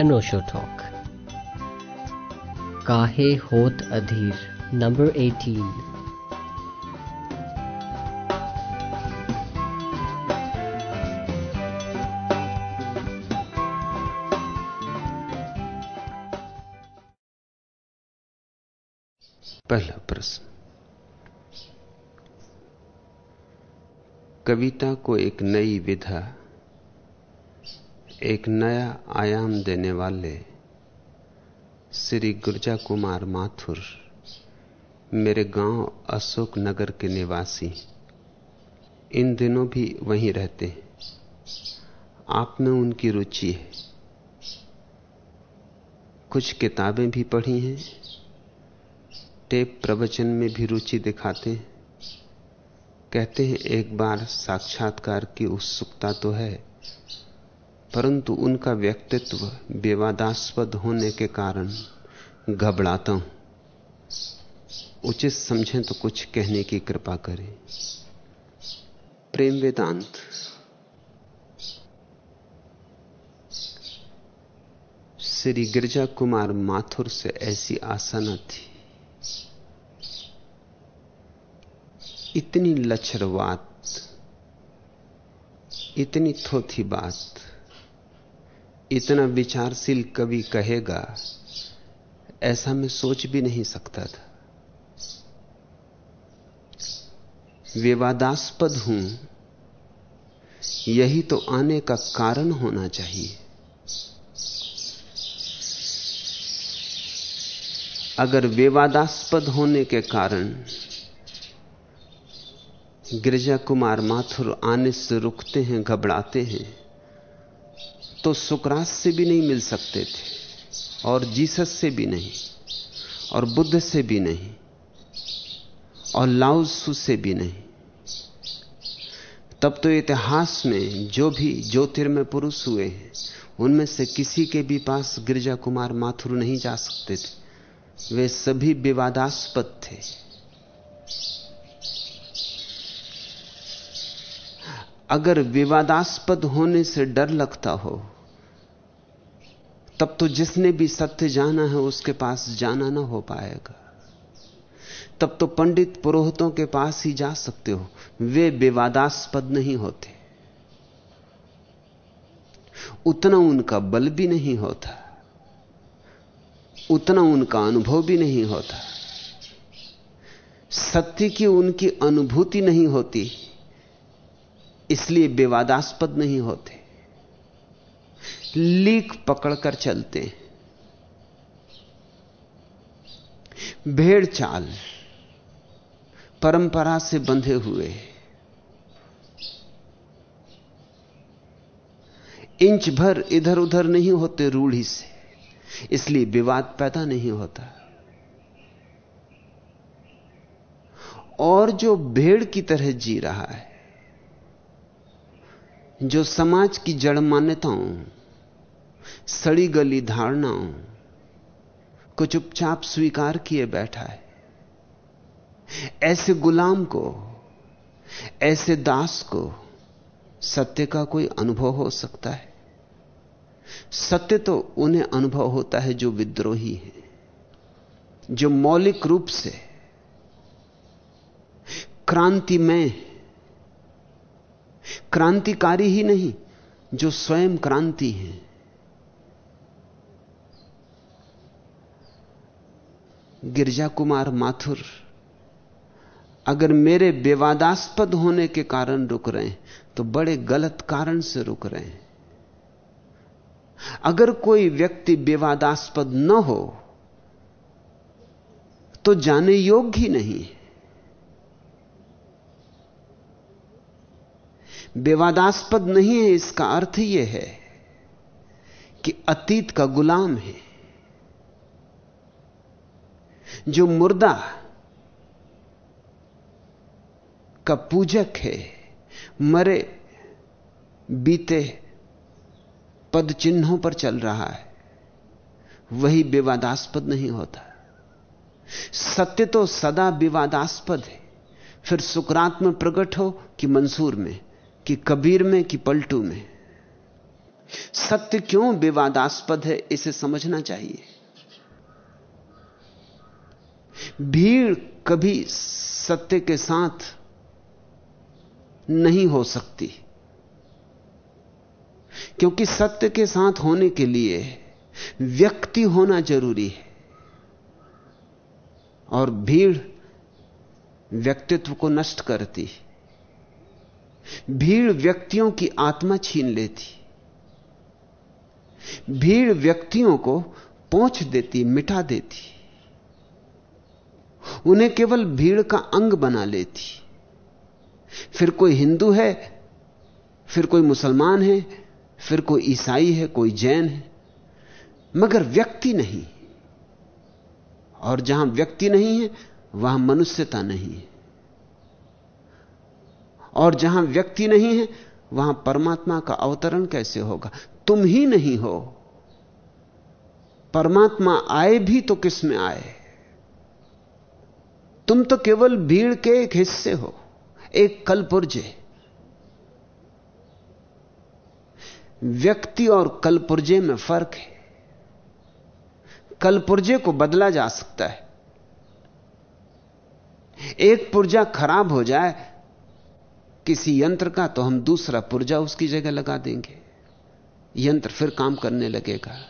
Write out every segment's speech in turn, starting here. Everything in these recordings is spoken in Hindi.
अनोशो टॉक काहे होत अधीर नंबर 18 पहला प्रश्न। कविता को एक नई विधा एक नया आयाम देने वाले श्री गुर्जा कुमार माथुर, मेरे गाँव अशोक नगर के निवासी। इन दिनों भी वहीं रहते हैं। आप में उनकी रुचि है। कुछ किताबें भी पढ़ी हैं। टेप प्रवचन में भी रुचि दिखाते हैं। कहते हैं, एक बार साक्षात्कार की उत्सुकता तो है। परंतु उनका व्यक्तित्व विवादास्पद होने के कारण घबराता हूँ। उचित समझें तो कुछ कहने की कृपा करें। प्रेम वेदांत। श्री गिरजा कुमार माथुर से ऐसी आशा न थी। इतनी लचर इतनी थोथी बात इतना विचारशील कवि कहेगा, ऐसा मैं सोच भी नहीं सकता था। विवादास्पद हूँ, यही तो आने का कारण होना चाहिए। अगर विवादास्पद होने के कारण गिरजा कुमार माथुर आने से रुकते हैं, घबराते हैं तो सुकरात से भी नहीं मिल सकते थे, और जीसस से भी नहीं, और बुद्ध से भी नहीं, और लाउसु से भी नहीं। तब तो इतिहास में जो भी ज्योतिर्मय पुरुष हुए हैं, उनमें से किसी के भी पास गिरजा कुमार माथुर नहीं जा सकते थे। वे सभी विवादास्पद थे। अगर विवादास्पद होने से डर लगता हो, तब तो जिसने भी सत्य जाना है उसके पास जाना ना हो पाएगा। तब तो पंडित पुरोहितों के पास ही जा सकते हो। वे विवादास्पद नहीं होते। उतना उनका बल भी नहीं होता। उतना उनका अनुभव भी नहीं होता। सत्य की उनकी अनुभूति नहीं होती। इसलिए विवादास्पद नहीं होते। लीक पकड़कर चलते भेड़ चाल परंपरा से बंधे हुए इंच भर इधर उधर नहीं होते रूढ़ी से, इसलिए विवाद पैदा नहीं होता। और जो भेड़ की तरह जी रहा है जो समाज की जड़ मान्यताओं, सड़ी गली धारणाओं को चुपचाप स्वीकार किए बैठा है। ऐसे गुलाम को, ऐसे दास को सत्य का कोई अनुभव हो सकता है। सत्य तो उन्हें अनुभव होता है जो विद्रोही है, जो मौलिक रूप से क्रांति क्रांतिमय क्रांतिकारी ही नहीं, जो स्वयं क्रांति है। गिरजा कुमार माथुर, अगर मेरे विवादास्पद होने के कारण रुक रहे हैं तो बड़े गलत कारण से रुक रहे हैं। अगर कोई व्यक्ति विवादास्पद न हो तो जाने योग्य ही नहीं विवादास्पद नहीं है, इसका अर्थ यह है कि अतीत का गुलाम है। जो मुर्दा का पूजक है, मरे, बीते पद चिन्हों पर चल रहा है, वही विवादास्पद नहीं होता। सत्य तो सदा विवादास्पद है, फिर सुकरात में प्रकट हो कि मंसूर में। कि कबीर में कि पलटू में। सत्य क्यों विवादास्पद है, इसे समझना चाहिए। भीड़ कभी सत्य के साथ नहीं हो सकती। क्योंकि सत्य के साथ होने के लिए व्यक्ति होना ज़रूरी है। और भीड़ व्यक्तित्व को नष्ट करती भीड़ व्यक्तियों की आत्मा छीन लेती। भीड़ व्यक्तियों को पहुँच देती, मिटा देती। उन्हें केवल भीड़ का अंग बना लेती। फिर कोई हिंदू है, फिर कोई मुसलमान है, फिर कोई ईसाई है, कोई जैन है, मगर व्यक्ति नहीं। और जहाँ व्यक्ति नहीं है, वहाँ मनुष्यता नहीं है। और जहाँ व्यक्ति नहीं है, वहाँ परमात्मा का अवतरण कैसे होगा? तुम ही नहीं हो। परमात्मा आए भी तो किसमें आए? तुम तो केवल भीड़ के एक हिस्से हो, एक कलपुर्जे। व्यक्ति और कलपुर्जे में फ़र्क है। कलपुर्जे को बदला जा सकता है। एक पुर्जा खराब हो जाए किसी यंत्र का तो हम दूसरा पुर्जा उसकी जगह लगा देंगे। यंत्र फिर काम करने लगेगा।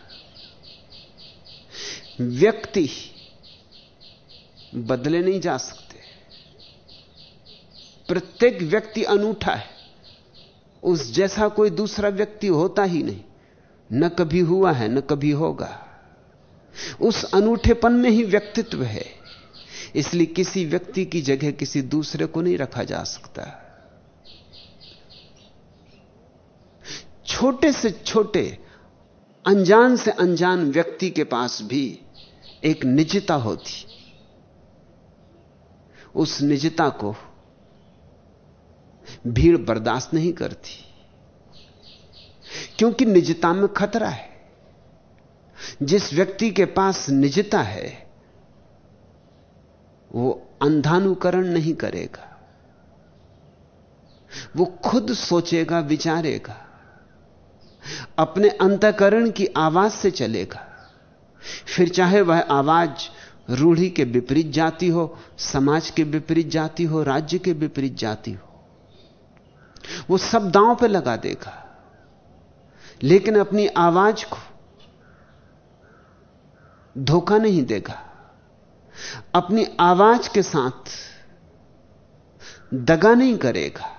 व्यक्ति बदले नहीं जा सकते। प्रत्येक व्यक्ति अनूठा है। उस जैसा कोई दूसरा व्यक्ति होता ही नहीं। न कभी हुआ है, न कभी होगा। उस अनूठेपन में ही व्यक्तित्व है। इसलिए किसी व्यक्ति की जगह किसी दूसरे को नहीं रखा जा सकता। छोटे से छोटे, अनजान से अनजान व्यक्ति के पास भी एक निजता होती। उस निजता को भीड़ बर्दाश्त नहीं करती, क्योंकि निजता में खतरा है। जिस व्यक्ति के पास निजता है, वो अंधानुकरण नहीं करेगा, वो खुद सोचेगा, विचारेगा। अपने अंतकरण की आवाज़ से चलेगा। फिर चाहे वह आवाज़ रूढ़ी के विपरीत जाती हो, समाज के विपरीत जाती हो, राज्य के विपरीत जाती हो, वो सब दांव पे लगा देगा। लेकिन अपनी आवाज़ को धोखा नहीं देगा। अपनी आवाज़ के साथ दगा नहीं करेगा।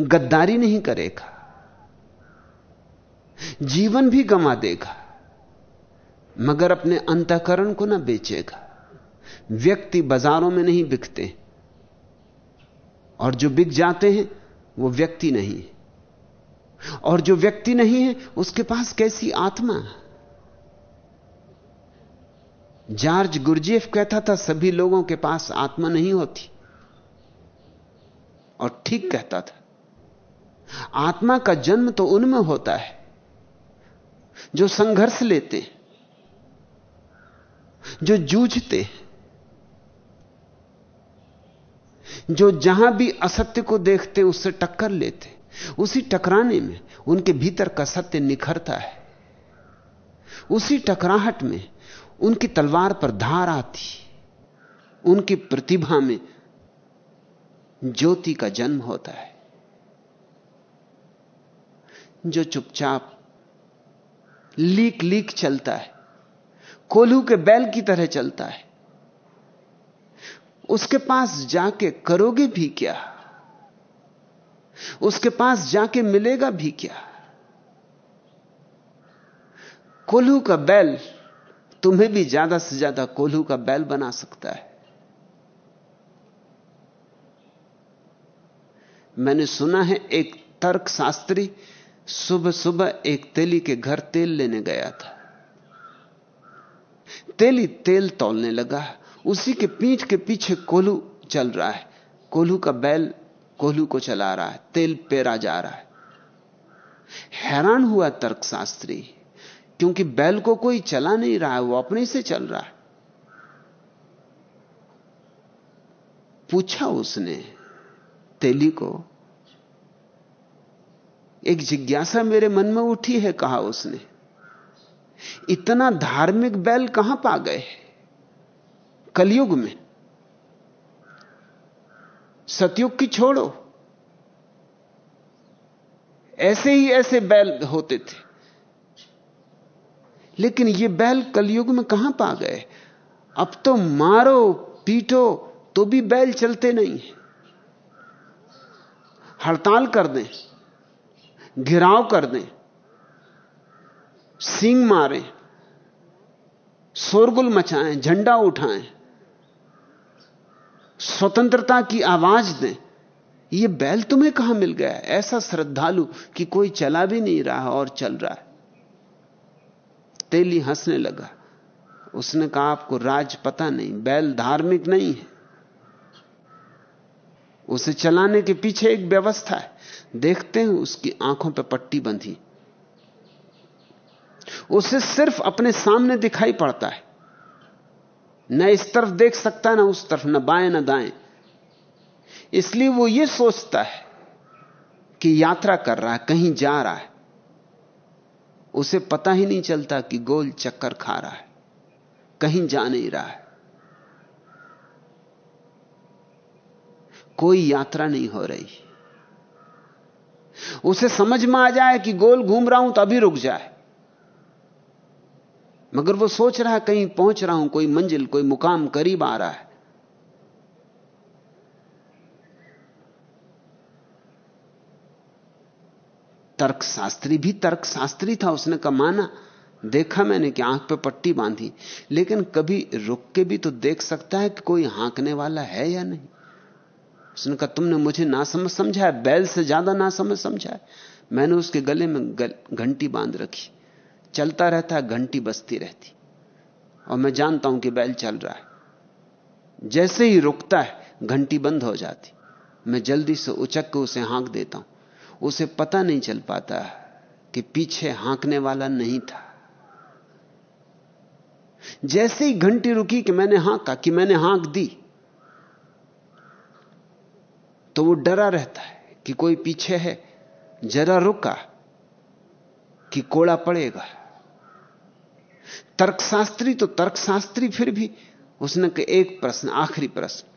गद्दारी नहीं करेगा। जीवन भी गंवा देगा, मगर अपने अंतकरण को ना बेचेगा। व्यक्ति बाजारों में नहीं बिकते, और जो बिक जाते हैं, वो व्यक्ति नहीं है। और जो व्यक्ति नहीं है, उसके पास कैसी आत्मा? जॉर्ज गुरजेफ कहता था, सभी लोगों के पास आत्मा नहीं होती। और ठीक कहता था, आत्मा का जन्म तो उनमें होता है जो संघर्ष लेते जो जूझते जो जहाँ भी असत्य को देखते उससे टक्कर लेते उसी टकराने में उनके भीतर का सत्य निखरता है। उसी टकराहट में उनकी तलवार पर धार आती उनकी प्रतिभा में ज्योति का जन्म होता है। जो चुपचाप लीक लीक चलता है। कोल्हू के बैल की तरह चलता है। उसके पास जाके करोगे भी क्या? उसके पास जाके मिलेगा भी क्या? कोल्हू का बैल तुम्हें भी ज़्यादा से ज़्यादा कोल्हू का बैल बना सकता है। मैंने सुना है एक तर्क शास्त्री सुबह सुबह एक तेली के घर तेल लेने गया था। तेली तेल तोलने लगा। उसी के पीठ के पीछे कोल्हू चल रहा है। कोल्हू का बैल कोल्हू को चला रहा है। तेल पेरा जा रहा है। हैरान हुआ तर्कशास्त्री, क्योंकि बैल को कोई चला नहीं रहा है, वो अपने से चल रहा है। पूछा उसने तेली को एक जिज्ञासा मेरे मन में उठी है, कहा उसने, इतना धार्मिक बैल कहाँ पा गए कलयुग में। सतयुग की छोड़ो। ऐसे ही ऐसे बैल होते थे। लेकिन ये बैल कलयुग में कहाँ पा गए? अब तो मारो, पीटो तो भी बैल चलते नहीं हड़ताल कर दें। घिराव कर दें, सींग मारें, शोरगुल मचाएँ, झंडा उठाएँ, स्वतंत्रता की आवाज़ दें। ये बैल तुम्हें कहाँ मिल गया? ऐसा श्रद्धालु कि कोई चला भी नहीं रहा और चल रहा है। तेली हंसने लगा। उसने कहा, आपको राज पता नहीं, बैल धार्मिक नहीं है। उसे चलाने के पीछे एक व्यवस्था है। देखते हैं उसकी आँखों पर पट्टी बंधी। उसे सिर्फ़ अपने सामने दिखाई पड़ता है। न इस तरफ़ देख सकता ना उस तरफ़, न बाएँ, न दाएँ। इसलिए वो ये सोचता है कि यात्रा कर रहा है, कहीं जा रहा है। उसे पता ही नहीं चलता कि गोल चक्कर खा रहा है, कहीं जा नहीं रहा है। कोई यात्रा नहीं हो रही। उसे समझ में आ जाए कि गोल घूम रहा हूँ तो अभी रुक जाए। मगर वो सोच रहा है, कहीं पहुँच रहा हूँ, कोई मंजिल, कोई मुकाम करीब आ रहा है। तर्कशास्त्री भी तर्कशास्त्री था, उसने कहा माना देखा मैंने कि आँख पे पट्टी बांधी, लेकिन कभी रुक के भी तो देख सकता है कि कोई हांकने वाला है या नहीं। उसने कहा, तुमने मुझे ना समझ समझा है, बैल से ज़्यादा ना समझ समझा है। मैंने उसके गले में घंटी बाँध रखी। चलता रहता है घंटी बसती रहती। और मैं जानता हूँ कि बैल चल रहा है। जैसे ही रुकता है, घंटी बंद हो जाती। मैं जल्दी से उचक के उसे हाँक देता हूँ। उसे पता नहीं चल पाता कि पीछे हाँकने वाला नहीं था। जैसे ही घंटी रुकी कि मैंने हाँका, कि मैंने हाँक दी तो वो डरा रहता है कि कोई पीछे है, जरा रुका कि कोड़ा पड़ेगा। तर्कशास्त्री तो तर्कशास्त्री फिर भी उसने के एक प्रश्न, आखिरी प्रश्न,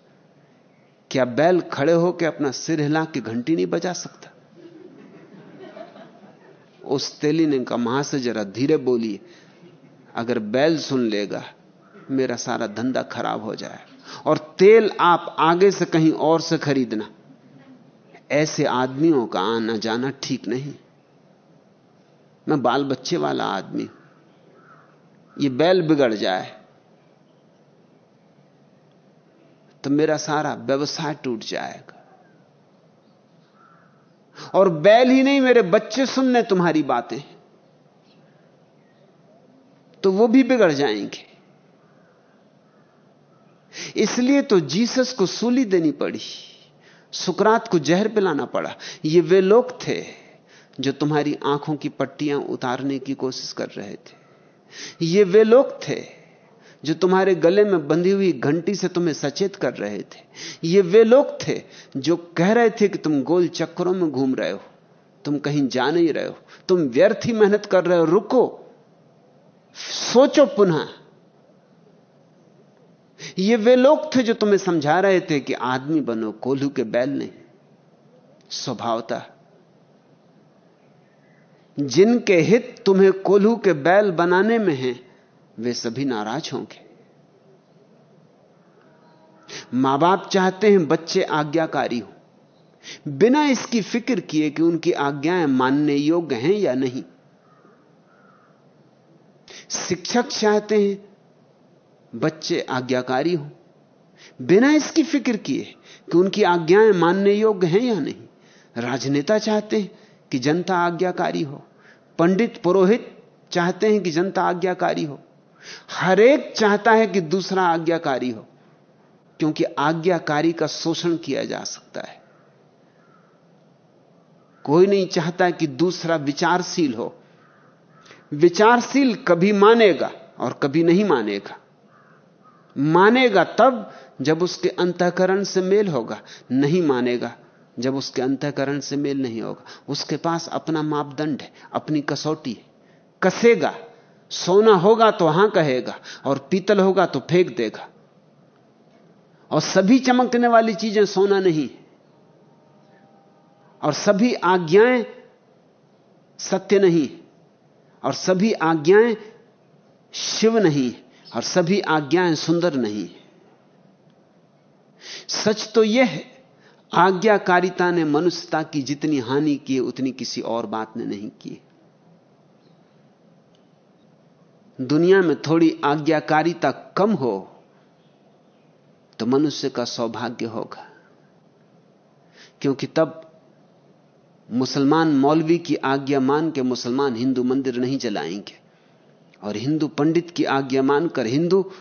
क्या बैल खड़े होकर अपना सिर हिला के घंटी नहीं बजा सकता? उस तेली ने कहा महा से जरा धीरे बोलिए, अगर बैल सुन लेगा, मेरा सारा धंधा खराब हो जाए और तेल आप आगे से कहीं और से खरीदना ऐसे आदमियों का आना जाना ठीक नहीं। मैं बाल बच्चे वाला आदमी ये बैल बिगड़ जाए तो मेरा सारा व्यवसाय टूट जाएगा। और बैल ही नहीं, मेरे बच्चे सुनने तुम्हारी बातें तो वो भी बिगड़ जाएँगे। इसलिए तो जीसस को सूली देनी पड़ी। सुकरात को जहर पिलाना पड़ा। ये वे लोग थे जो तुम्हारी आँखों की पट्टियाँ उतारने की कोशिश कर रहे थे। ये वे लोग थे जो तुम्हारे गले में बंधी हुई घंटी से तुम्हें सचेत कर रहे थे। ये वे लोग थे जो कह रहे थे कि तुम गोल चक्करों में घूम रहे हो। तुम कहीं जा नहीं रहे हो। तुम व्यर्थ ही मेहनत कर रहे हो। रुको। सोचो पुनः। ये वे लोग थे जो तुम्हें समझा रहे थे कि आदमी बनो, कोल्हू के बैल नहीं। स्वभावता। जिनके हित तुम्हें कोल्हू के बैल बनाने में हैं, वे सभी नाराज़ होंगे। माँ बाप चाहते हैं बच्चे आज्ञाकारी हो। बिना इसकी फ़िक्र किए कि उनकी आज्ञाएँ मानने योग्य हैं या नहीं। शिक्षक चाहते हैं बच्चे आज्ञाकारी हो। बिना इसकी फ़िक्र किए कि उनकी आज्ञाएँ मानने योग्य हैं या नहीं, राजनेता चाहते हैं कि जनता आज्ञाकारी हो। पंडित पुरोहित चाहते हैं कि जनता आज्ञाकारी हो। हर एक चाहता है कि दूसरा आज्ञाकारी हो, क्योंकि आज्ञाकारी का शोषण किया जा सकता है। कोई नहीं चाहता कि दूसरा विचारशील हो। विचारशील कभी मानेगा और कभी नहीं मानेगा। मानेगा तब जब उसके अंतकरण से मेल होगा। नहीं मानेगा जब उसके अंतकरण से मेल नहीं होगा। उसके पास अपना मापदंड है, अपनी कसौटी है। कसेगा, सोना होगा तो हाँ कहेगा और पीतल होगा तो फेंक देगा। और सभी चमकने वाली चीज़ें सोना नहीं और सभी आज्ञाएँ सत्य नहीं और सभी आज्ञाएँ शिव नहीं और सभी आज्ञाएँ सुंदर नहीं सच तो यह है, आज्ञाकारिता ने मनुष्यता की जितनी हानि की, उतनी किसी और बात ने नहीं की। दुनिया में थोड़ी आज्ञाकारिता कम हो तो मनुष्य का सौभाग्य होगा। क्योंकि तब मुसलमान मौलवी की आज्ञा मान के मुसलमान हिंदू मंदिर नहीं जलाएँगे। और हिंदू पंडित की आज्ञा मानकर हिंदू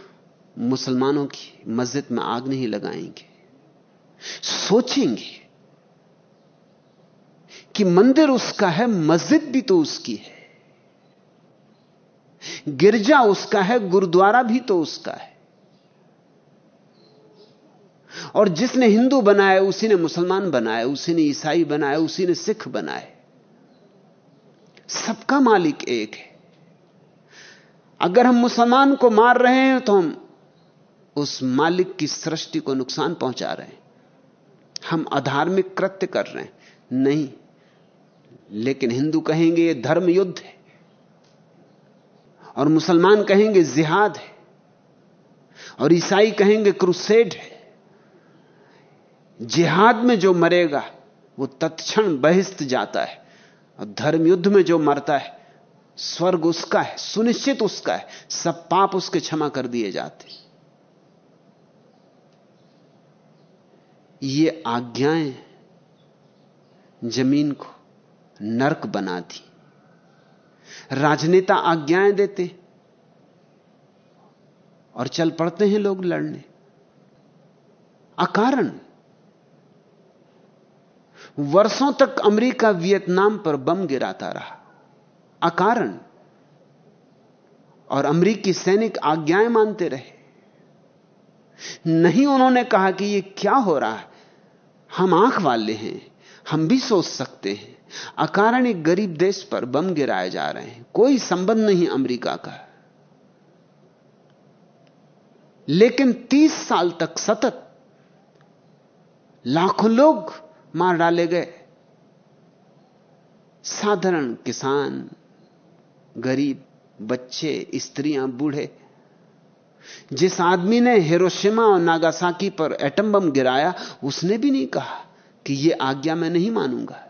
मुसलमानों की मस्जिद में आग नहीं लगाएँगे। सोचेंगे कि मंदिर उसका है, मस्जिद भी तो उसकी है। गिरजा उसका है, गुरुद्वारा भी तो उसका है। और जिसने हिंदू बनाया, उसी ने मुसलमान बनाया, उसी ने ईसाई बनाया, उसी ने सिख बनाए सबका मालिक एक है। अगर हम मुसलमान को मार रहे हैं तो हम उस मालिक की सृष्टि को नुकसान पहुँचा रहे हैं। हम अधार्मिक कृत्य कर रहे हैं। नहीं, लेकिन हिंदू कहेंगे यह धर्म युद्ध है। और मुसलमान कहेंगे जिहाद है। और ईसाई कहेंगे क्रुसेड है। जिहाद में जो मरेगा, वो तत्क्षण बहिस्त जाता है। और धर्म युद्ध में जो मरता है स्वर्ग उसका है, सुनिश्चित उसका है। सब पाप उसके क्षमा कर दिए जाते। ये आज्ञाएँ ज़मीन को नरक बना दी। राजनेता आज्ञाएँ देते। और चल पड़ते हैं लोग लड़ने। अकारण, वर्षों तक अमेरिका वियतनाम पर बम गिराता रहा। अकारण। और अमरीकी सैनिक आज्ञाएँ मानते रहे। नहीं उन्होंने कहा कि यह क्या हो रहा है। हम आँख वाले हैं, हम भी सोच सकते हैं। अकारण एक गरीब देश पर बम गिराए जा रहे हैं। कोई संबंध नहीं अमेरिका का। लेकिन तीस साल तक सतत लाखों लोग मार डाले गए। साधारण किसान गरीब, बच्चे, स्त्रियाँ, बूढ़े। जिस आदमी ने हिरोशिमा और नागासाकी पर एटम बम गिराया, उसने भी नहीं कहा कि यह आज्ञा मैं नहीं मानूँगा।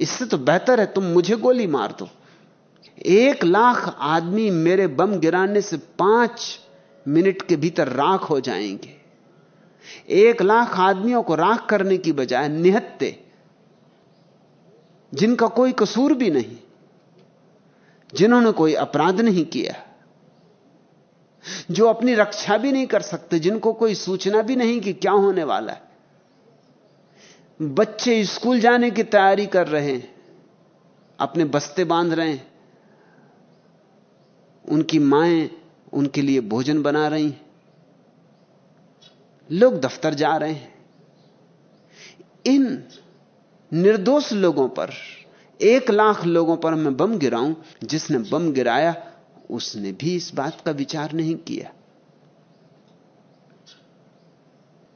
इससे तो बेहतर है तुम मुझे गोली मार दो। एक लाख आदमी मेरे बम गिराने से पाँच मिनट के भीतर राख हो जाएँगे। एक लाख आदमियों को राख करने की बजाय निहत्ते, जिनका कोई कसूर भी नहीं। जिन्होंने कोई अपराध नहीं किया, जो अपनी रक्षा भी नहीं कर सकते, जिनको कोई सूचना भी नहीं कि क्या होने वाला है। बच्चे स्कूल जाने की तैयारी कर रहे हैं, अपने बस्ते बाँध रहे हैं, उनकी माएँ उनके लिए भोजन बना रही हैं, लोग दफ्तर जा रहे हैं। इन निर्दोष लोगों पर एक लाख लोगों पर मैं बम गिराऊं, जिसने बम गिराया, उसने भी इस बात का विचार नहीं किया।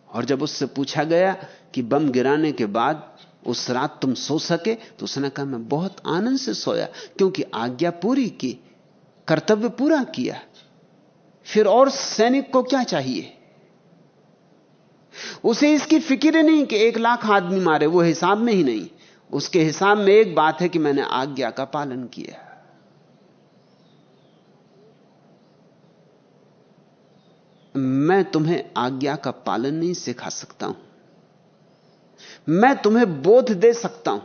और जब उससे पूछा गया कि बम गिराने के बाद उस रात तुम सो सके तो उसने कहा, मैं बहुत आनंद से सोया, क्योंकि आज्ञा पूरी की, कर्तव्य पूरा किया। फिर और सैनिक को क्या चाहिए? उसे इसकी फ़िक्र नहीं कि एक लाख आदमी मारे, वो हिसाब में ही नहीं। उसके हिसाब में एक बात है कि मैंने आज्ञा का पालन किया। मैं तुम्हें आज्ञा का पालन नहीं सिखा सकता हूँ। मैं तुम्हें बोध दे सकता हूँ।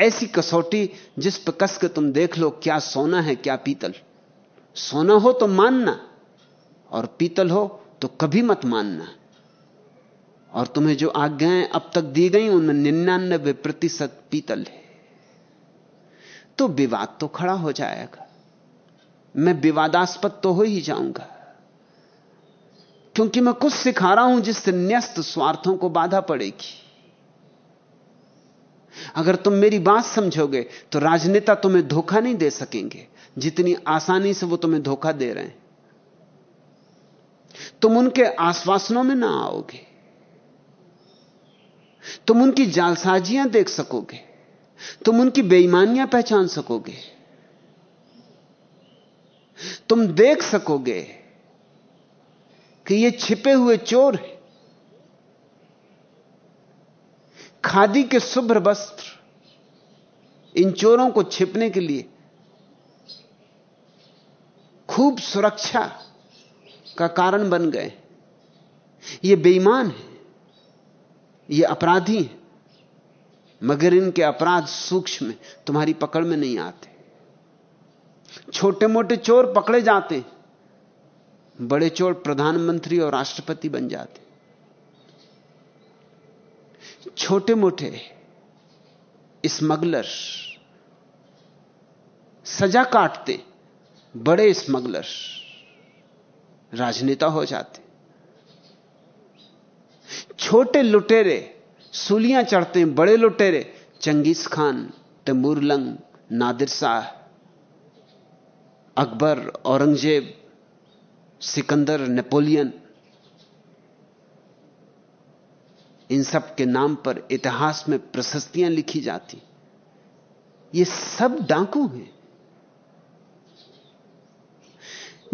ऐसी कसौटी जिस पर कस के तुम देख लो, क्या सोना है, क्या पीतल। सोना हो तो मानना, और पीतल हो तो कभी मत मानना। और तुम्हें जो आज्ञाएँ अब तक दी गई, उनमें निन्यानबे प्रतिशत पीतल है। तो विवाद तो खड़ा हो जाएगा। मैं विवादास्पद तो हो ही जाऊँगा। क्योंकि मैं कुछ सिखा रहा हूँ जिससे न्यस्त स्वार्थों को बाधा पड़ेगी। अगर तुम मेरी बात समझोगे तो राजनेता तुम्हें धोखा नहीं दे सकेंगे। जितनी आसानी से वो तुम्हें धोखा दे रहे हैं। तुम उनके आश्वासनों में ना आओगे। तुम उनकी जालसाजियाँ देख सकोगे। तुम उनकी बेईमानियाँ पहचान सकोगे। तुम देख सकोगे कि ये छिपे हुए चोर हैं। खादी के शुभ्र वस्त्र इन चोरों को छिपने के लिए खूब सुरक्षा का कारण बन गए। ये बेईमान है। ये अपराधी हैं। मगर इनके अपराध सूक्ष्म में तुम्हारी पकड़ में नहीं आते। छोटे मोटे चोर पकड़े जाते बड़े चोर प्रधानमंत्री और राष्ट्रपति बन जाते छोटे मोटे स्मगलर सजा काटते, बड़े स्मगलर राजनेता हो जाते। छोटे लुटेरे, सूलियाँ चढ़ते हैं बड़े लुटेरे, चंगेज खान तैमूरलंग नादिर शाह, अकबर, औरंगज़ेब, सिकंदर, नेपोलियन, इन सब के नाम पर इतिहास में प्रशस्तियाँ लिखी जाती। ये सब डाकू हैं।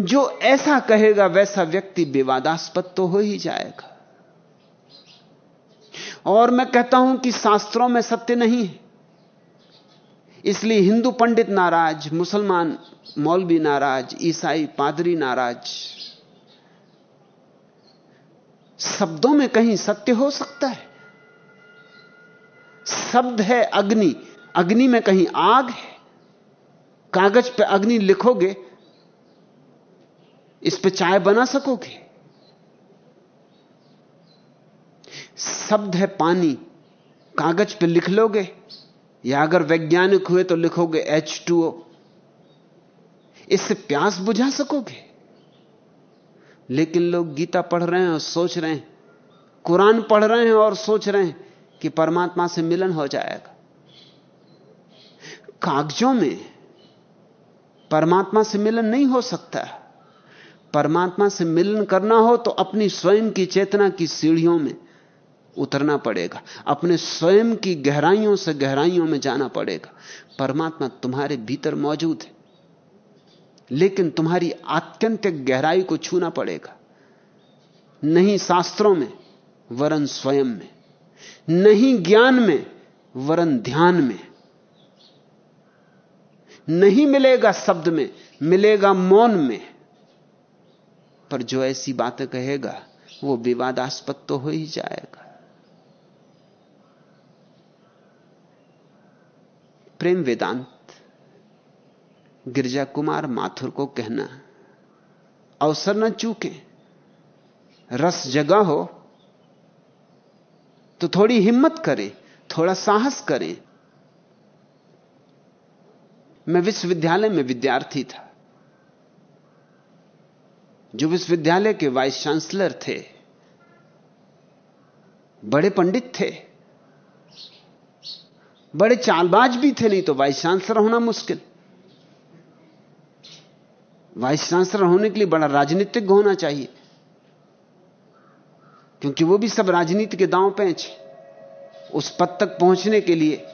जो ऐसा कहेगा, वैसा व्यक्ति विवादास्पद तो हो ही जाएगा। और मैं कहता हूँ कि शास्त्रों में सत्य नहीं है। इसलिए हिंदू पंडित नाराज़, मुसलमान मौलवी नाराज़, ईसाई पादरी नाराज़। शब्दों में कहीं सत्य हो सकता है। शब्द है अग्नि। अग्नि में कहीं आग है। कागज़ पे अग्नि लिखोगे, इस पे चाय बना सकोगे। शब्द है पानी। कागज़ पे लिख लोगे? या अगर वैज्ञानिक हुए तो लिखोगे एच टू ओ इससे प्यास बुझा सकोगे? लेकिन लोग गीता पढ़ रहे हैं और सोच रहे हैं। कुरान पढ़ रहे हैं और सोच रहे हैं कि परमात्मा से मिलन हो जाएगा। कागजों में परमात्मा से मिलन नहीं हो सकता। परमात्मा से मिलन करना हो तो अपनी स्वयं की चेतना की सीढ़ियों में उतरना पड़ेगा। अपने स्वयं की गहराइयों से गहराइयों में जाना पड़ेगा। परमात्मा तुम्हारे भीतर मौजूद है। लेकिन तुम्हारी आत्यंतिक गहराई को छूना पड़ेगा। नहीं शास्त्रों में, वरन स्वयं में। नहीं ज्ञान में, वरन ध्यान में। नहीं मिलेगा शब्द में, मिलेगा मौन में। पर जो ऐसी बातें कहेगा, वो विवादास्पद तो हो ही जाएगा। प्रेम वेदांत गिरजा कुमार माथुर को कहना, अवसर न चूके, रस जगा हो तो थोड़ी हिम्मत करें, थोड़ा साहस करें। मैं विश्वविद्यालय में विद्यार्थी था। जो विश्वविद्यालय के वाइस चांसलर थे, बड़े पंडित थे बड़े चालबाज भी थे, नहीं तो वाइस चांसलर होना मुश्किल। वाइस चांसलर होने के लिए बड़ा राजनीतिक होना चाहिए, क्योंकि वो भी सब राजनीति के दांव पैंच। उस पद तक पहुँचने के लिए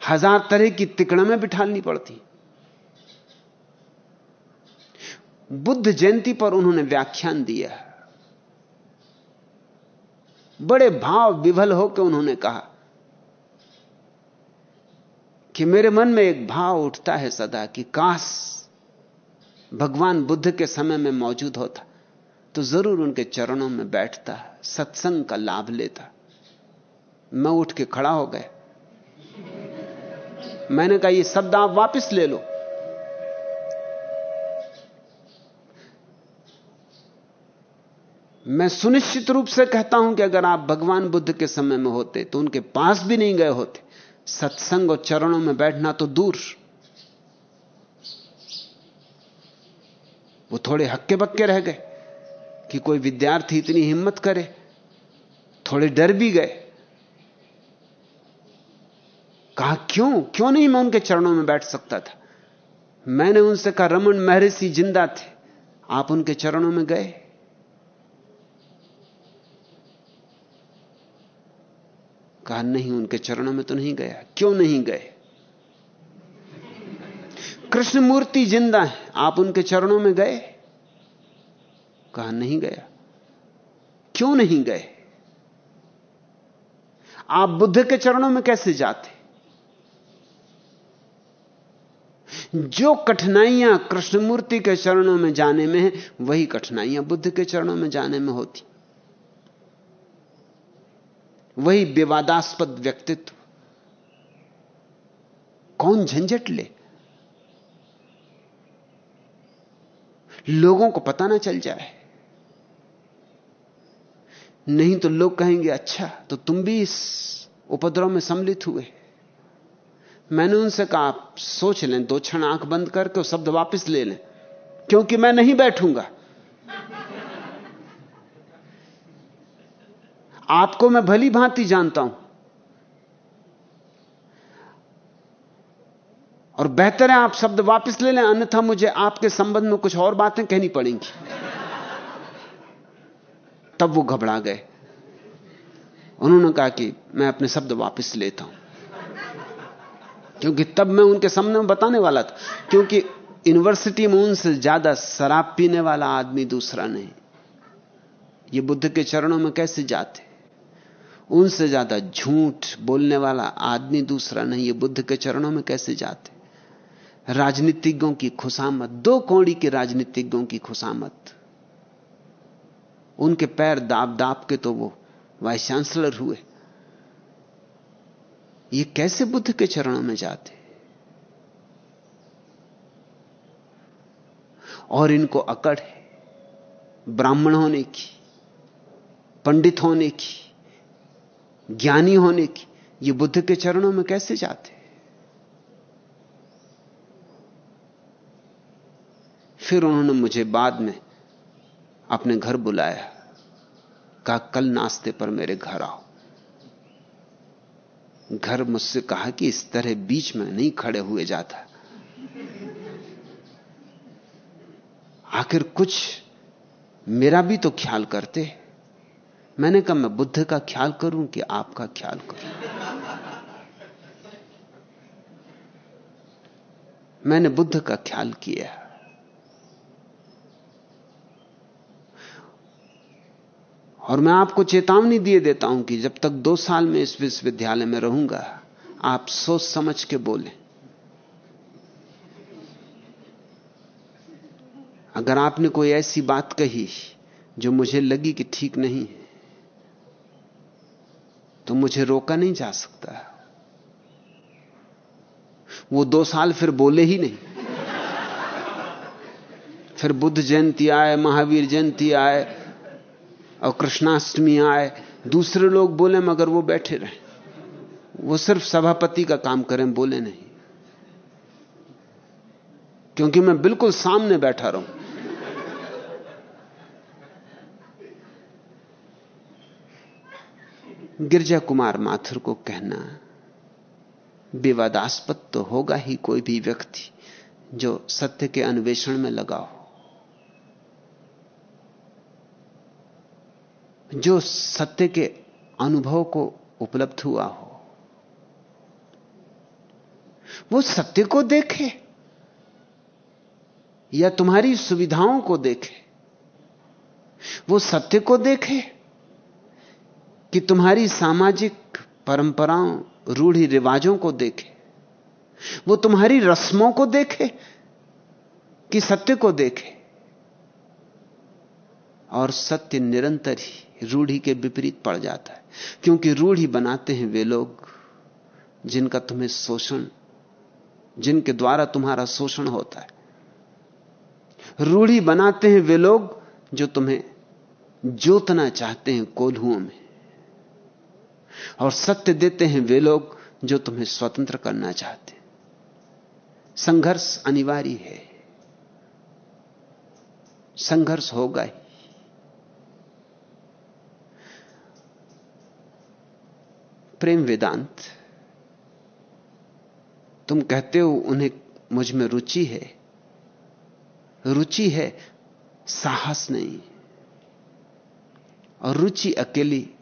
हज़ार तरह की तिकड़ा में बिठालनी पड़ती। बुद्ध जयंती पर उन्होंने व्याख्यान दिया। बड़े भाव विभल होकर उन्होंने कहा कि मेरे मन में एक भाव उठता है सदा कि काश भगवान बुद्ध के समय में मौजूद होता तो ज़रूर उनके चरणों में बैठता, सत्संग का लाभ लेता। मैं उठ के खड़ा हो गया। मैंने कहा, ये शब्द आप वापस ले लो। मैं सुनिश्चित रूप से कहता हूँ कि अगर आप भगवान बुद्ध के समय में होते तो उनके पास भी नहीं गए होते। सत्संग और चरणों में बैठना तो दूर। वो थोड़े हक्के बक्के रह गए कि कोई विद्यार्थी इतनी हिम्मत करे, थोड़े डर भी गए। कहा, क्यों? क्यों नहीं मैं उनके चरणों में बैठ सकता था? मैंने उनसे कहा, रमन महर्षि ज़िंदा थे। आप उनके चरणों में गए? कहा, नहीं, उनके चरणों में तो नहीं गया। क्यों नहीं गए? कृष्ण मूर्ति ज़िंदा है, आप उनके चरणों में गए? कहा, नहीं गया। क्यों नहीं गए? आप बुद्ध के चरणों में कैसे जाते? जो कठिनाइयाँ कृष्णमूर्ति के चरणों में जाने में है, वही कठिनाइयाँ बुद्ध के चरणों में जाने में होती। वही विवादास्पद व्यक्तित्व। कौन झंझट ले? लोगों को पता ना चल जाए। नहीं तो लोग कहेंगे अच्छा तो तुम भी इस उपद्रव में सम्मिलित हुए। मैंने उनसे कहा, आप सोच लें, दो क्षण आँख बंद करके शब्द वापस ले लें, क्योंकि मैं नहीं बैठूँगा। आपको मैं भली भांति जानता हूँ। और बेहतर है आप शब्द वापस ले लें, अन्यथा मुझे आपके संबंध में कुछ और बातें कहनी पड़ेंगी। तब वो घबरा गए। उन्होंने कहा कि मैं अपने शब्द वापस लेता हूँ। क्योंकि तब मैं उनके सामने बताने वाला था। क्योंकि यूनिवर्सिटी में उनसे ज़्यादा शराब पीने वाला आदमी दूसरा नहीं। ये बुद्ध के चरणों में कैसे जाते? उनसे ज़्यादा झूठ बोलने वाला आदमी दूसरा नहीं, ये बुद्ध के चरणों में कैसे जाते? राजनीतिज्ञों की खुशामत दो कौड़ी के राजनीतिज्ञों की खुशामत उनके पैर दाब दाब के तो वो वाइस चांसलर हुए। ये कैसे बुद्ध के चरणों में जाते? और इनको अकड़ है, ब्राह्मण होने की, पंडित होने की। ज्ञानी होने की, ये बुद्ध के चरणों में कैसे जाते? फिर उन्होंने मुझे बाद में अपने घर बुलाया, कहा, कल नाश्ते पर मेरे घर आओ। घर मुझसे कहा कि, इस तरह बीच में नहीं खड़े हुए जाता। आखिर कुछ मेरा भी तो ख्याल करते। मैंने कहा, मैं बुद्ध का ख्याल करूँ कि आपका ख्याल करूँ? मैंने बुद्ध का ख्याल किया। और मैं आपको चेतावनी दिए देता हूँ कि जब तक दो साल में इस विश्वविद्यालय में रहूँगा, आप सोच समझ के बोले। अगर आपने कोई ऐसी बात कही जो मुझे लगी कि ठीक नहीं है तो मुझे रोका नहीं जा सकता। वो दो साल फिर बोले ही नहीं। फिर बुद्ध जयंती आए, महावीर जयंती आए, और कृष्णाष्टमी आए, दूसरे लोग बोले, मगर वो बैठे रहे। वो सिर्फ़ सभापति का काम करें, बोले नहीं। क्योंकि मैं बिल्कुल सामने बैठा रहूँ। गिरजा कुमार माथुर को कहना, विवादास्पद तो होगा ही कोई भी व्यक्ति जो सत्य के अन्वेषण में लगा हो। जो सत्य के अनुभव को उपलब्ध हुआ हो, वो सत्य को देखे या तुम्हारी सुविधाओं को देखे, वो सत्य को देखे। कि तुम्हारी सामाजिक परंपराओं, रूढ़ी रिवाजों को देखे। वो तुम्हारी रस्मों को देखे, कि सत्य को देखे। और सत्य निरंतर ही रूढ़ी के विपरीत पड़ जाता है। क्योंकि रूढ़ी बनाते हैं वे लोग, जिनका तुम्हें शोषण, जिनके द्वारा तुम्हारा शोषण होता है। रूढ़ी बनाते हैं वे लोग, जो तुम्हें जोतना चाहते हैं कोल्हुओं में। और सत्य देते हैं वे लोग जो तुम्हें स्वतंत्र करना चाहते संघर्ष अनिवार्य है। संघर्ष होगा ही। प्रेम वेदांत, तुम कहते हो उन्हें मुझमें रुचि है। रुचि है, साहस नहीं। और रुचि अकेली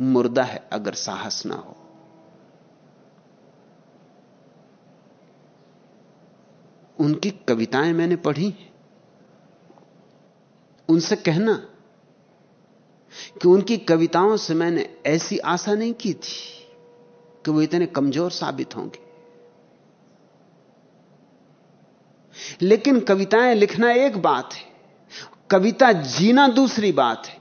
मुर्दा है अगर साहस ना हो। उनकी कविताएँ मैंने पढ़ी उनसे कहना कि उनकी कविताओं से मैंने ऐसी आशा नहीं की थी कि वो इतने कमज़ोर साबित होंगे। लेकिन कविताएँ लिखना एक बात है, कविता जीना दूसरी बात है।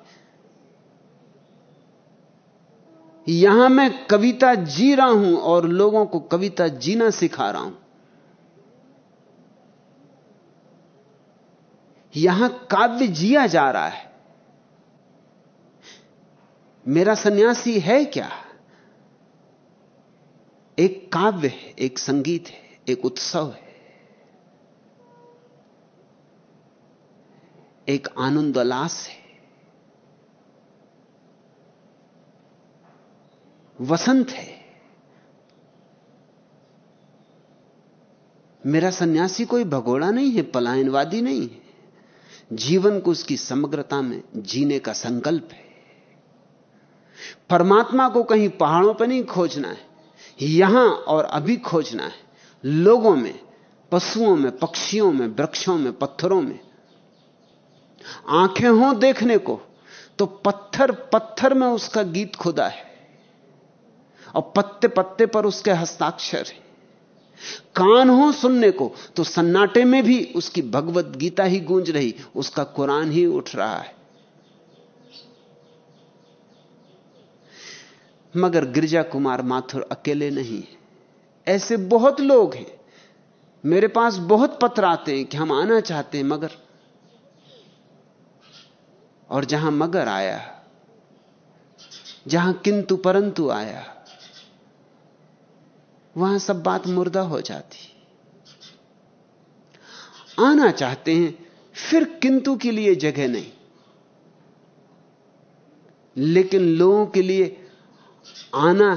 यहाँ मैं कविता जी रहा हूँ और लोगों को कविता जीना सिखा रहा हूँ। यहाँ काव्य जिया जा रहा है। मेरा सन्यासी है क्या? एक काव्य है, एक संगीत है, एक उत्सव है। एक आनंद उल्लास है। वसंत है। मेरा सन्यासी कोई भगोड़ा नहीं है, पलायनवादी नहीं है। जीवन को उसकी समग्रता में जीने का संकल्प है। परमात्मा को कहीं पहाड़ों पर नहीं खोजना है, यहाँ और अभी खोजना है। लोगों में, पशुओं में, पक्षियों में, वृक्षों में, पत्थरों में। आँखें हों देखने को तो पत्थर पत्थर में उसका गीत खुदा है। और पत्ते पत्ते पर उसके हस्ताक्षर है। कान हो सुनने को तो सन्नाटे में भी उसकी भगवत गीता ही गूंज रही, उसका कुरान ही उठ रहा है। मगर गिरजा कुमार माथुर अकेले नहीं ऐसे बहुत लोग हैं। मेरे पास बहुत पत्र आते हैं कि हम आना चाहते हैं मगर, और जहाँ मगर आया, जहाँ किंतु परंतु आया वहाँ सब बात मुर्दा हो जाती। आना चाहते हैं, फिर किंतु के लिए जगह नहीं। लेकिन लोगों के लिए आना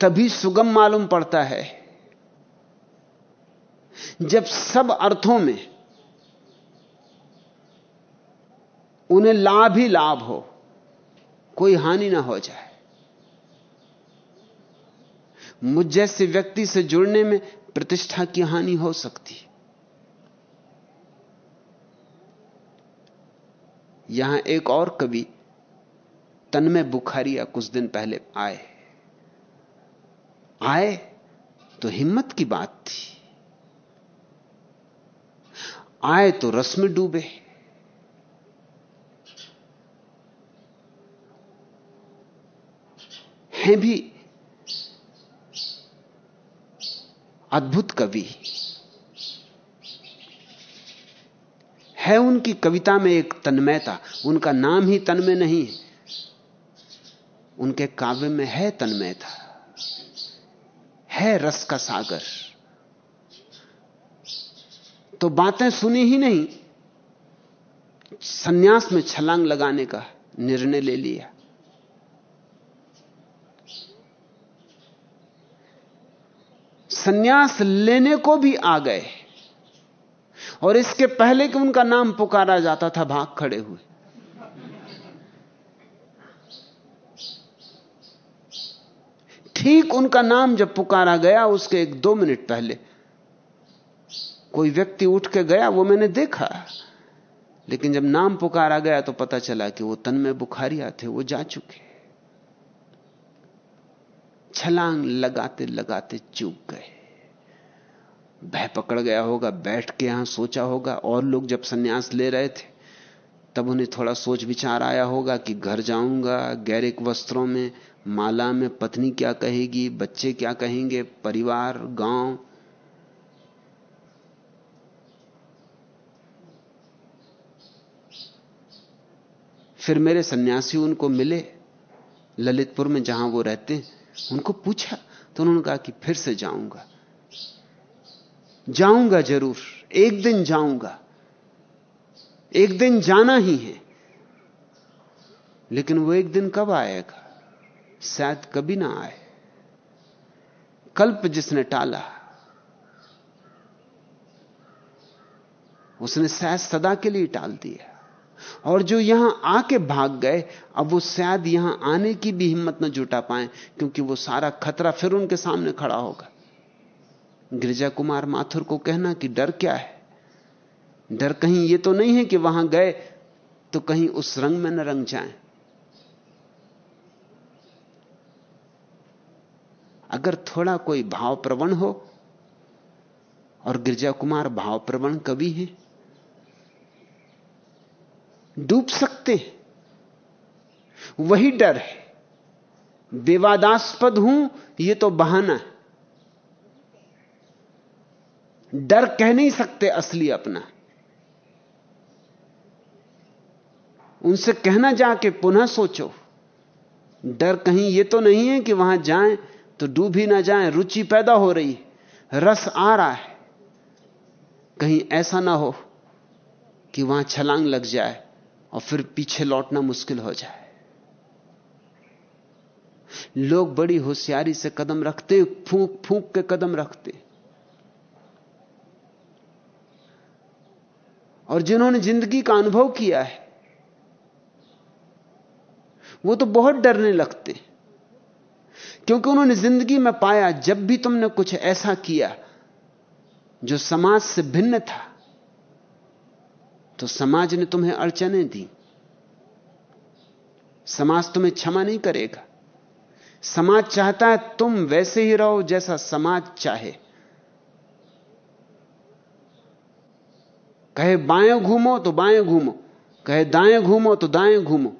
तभी सुगम मालूम पड़ता है, जब सब अर्थों में उन्हें लाभ ही लाभ हो, कोई हानि ना हो जाए। मुझ जैसे व्यक्ति से जुड़ने में प्रतिष्ठा की हानि हो सकती यहाँ एक और कवि तन्मय बुखारिया कुछ दिन पहले आए। आए तो हिम्मत की बात थी। आए तो रस में डूबे। हैं भी अद्भुत कवि। है उनकी कविता में एक तन्मयता, उनका नाम ही तन्मय नहीं है। उनके काव्य में है तन्मयता। है रस का सागर। तो बातें सुनी ही नहीं। सन्यास में छलांग लगाने का निर्णय ले लिया। सन्यास लेने को भी आ गए। और इसके पहले कि उनका नाम पुकारा जाता था, भाग खड़े हुए। ठीक उनका नाम जब पुकारा गया, उसके एक दो मिनट पहले, कोई व्यक्ति उठ के गया, वो मैंने देखा। लेकिन जब नाम पुकारा गया तो पता चला कि वो तन में बुखारिया थे, वो जा चुके। छलांग लगाते लगाते चूक गए। भय पकड़ गया होगा, बैठ के यहाँ सोचा होगा, और लोग जब सन्यास ले रहे थे, तब उन्हें थोड़ा सोच विचार आया होगा कि घर जाऊँगा, गैरिक वस्त्रों में, माला में, पत्नी क्या कहेगी, बच्चे क्या कहेंगे, परिवार, गाँव। फिर मेरे सन्यासी उनको मिले, ललितपुर में जहाँ वो रहते हैं उनको पूछा तो उन्होंने कहा कि फिर से जाऊँगा। जाऊँगा ज़रूर, एक दिन जाऊँगा। एक दिन जाना ही है। लेकिन वो एक दिन कब आएगा? शायद कभी ना आए। कल्प जिसने टाला, उसने शायद सदा के लिए टाल दिया। और जो यहाँ आके भाग गए, अब वो शायद यहाँ आने की भी हिम्मत न जुटा पाए, क्योंकि वो सारा खतरा फिर उनके सामने खड़ा होगा। गिरिजा कुमार माथुर को कहना कि डर क्या है? डर कहीं ये तो नहीं है कि वहाँ गए तो कहीं उस रंग में न रंग जाएँ। अगर थोड़ा कोई भाव प्रवण हो, और गिरजा कुमार भाव प्रवण कवि है, डूब सकते हैं। वही डर है। विवादास्पद हूँ यह तो बहाना है। डर कह नहीं सकते असली अपना। उनसे कहना जाके पुनः सोचो। डर कहीं यह तो नहीं है कि वहाँ जाएँ तो डूब ही ना जाएँ, रुचि पैदा हो रही रस आ रहा है। कहीं ऐसा ना हो कि वहाँ छलांग लग जाए और फिर पीछे लौटना मुश्किल हो जाए। लोग बड़ी होशियारी से कदम रखते फूंक फूंक के कदम रखते। और जिन्होंने ज़िंदगी का अनुभव किया है, वो तो बहुत डरने लगते। क्योंकि उन्होंने ज़िंदगी में पाया, जब भी तुमने कुछ ऐसा किया जो समाज से भिन्न था तो समाज ने तुम्हें अड़चने दी। समाज तुम्हें क्षमा नहीं करेगा। समाज चाहता है तुम वैसे ही रहो जैसा समाज चाहे। कहे बाएँ घूमो तो बाएँ घूमो, कहे दाएँ घूमो तो दाएँ घूमो।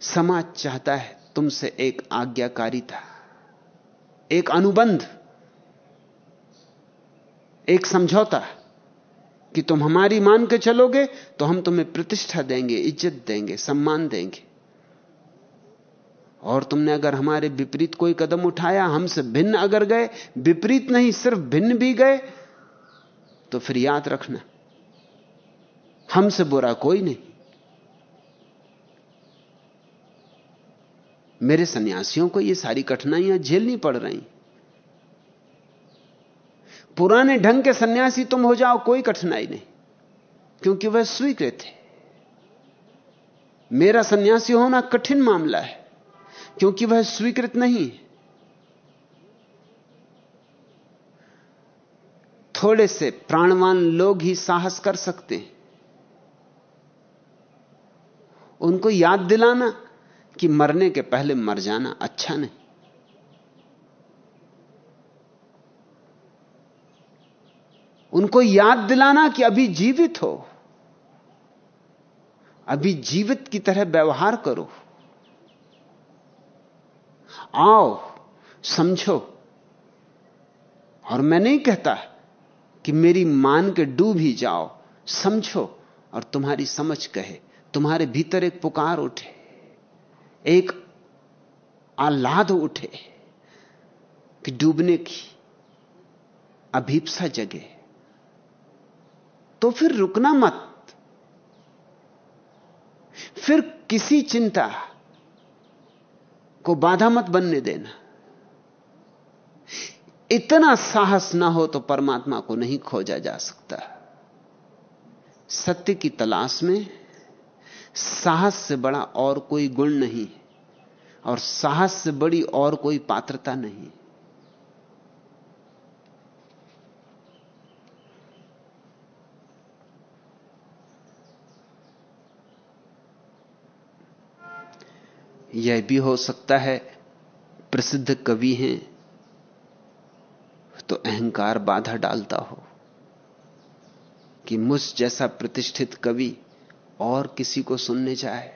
समाज चाहता है तुमसे एक आज्ञाकारिता एक अनुबंध, एक समझौता कि तुम हमारी मान के चलोगे तो हम तुम्हें प्रतिष्ठा देंगे, इज़्ज़त देंगे, सम्मान देंगे। और तुमने अगर हमारे विपरीत कोई कदम उठाया, हमसे भिन्न अगर गए, विपरीत नहीं, सिर्फ़ भिन्न भी गए तो फिर याद रखना। हमसे बुरा कोई नहीं। मेरे सन्यासियों को ये सारी कठिनाइयाँ झेलनी पड़ रही। पुराने ढंग के सन्यासी तुम हो जाओ, कोई कठिनाई नहीं, क्योंकि वह स्वीकृत है। मेरा सन्यासी होना कठिन मामला है, क्योंकि वह स्वीकृत नहीं है। थोड़े से प्राणवान लोग ही साहस कर सकते हैं। उनको याद दिलाना कि मरने के पहले मर जाना अच्छा नहीं। उनको याद दिलाना कि अभी जीवित हो। अभी जीवित की तरह व्यवहार करो। आओ, समझो। और मैं नहीं कहता कि मेरी मान के डूब ही जाओ। समझो और तुम्हारी समझ कहे। तुम्हारे भीतर एक पुकार उठे। एक आह्लाद उठे कि डूबने की अभीपसा जगे। तो फिर रुकना मत। फिर किसी चिंता को बाधा मत बनने देना। इतना साहस ना हो तो परमात्मा को नहीं खोजा जा सकता। सत्य की तलाश में साहस से बड़ा और कोई गुण नहीं और साहस से बड़ी और कोई पात्रता नहीं। यह भी हो सकता है प्रसिद्ध कवि हैं तो अहंकार बाधा डालता हो कि मुझ जैसा प्रतिष्ठित कवि और किसी को सुनने जाए,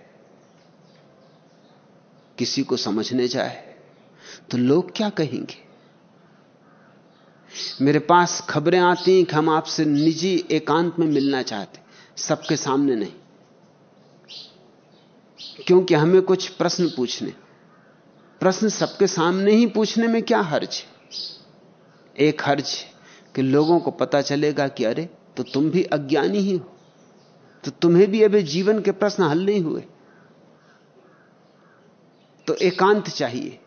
किसी को समझने जाए तो लोग क्या कहेंगे? मेरे पास खबरें आती हैं कि हम आपसे निजी एकांत में मिलना चाहते सबके सामने नहीं। क्योंकि हमें कुछ प्रश्न पूछने प्रश्न सबके सामने ही पूछने में क्या हर्ज है? एक हर्ज कि लोगों को पता चलेगा कि अरे तो तुम भी अज्ञानी ही हो। तो तुम्हें भी अभी जीवन के प्रश्न हल नहीं हुए। तो एकांत चाहिए।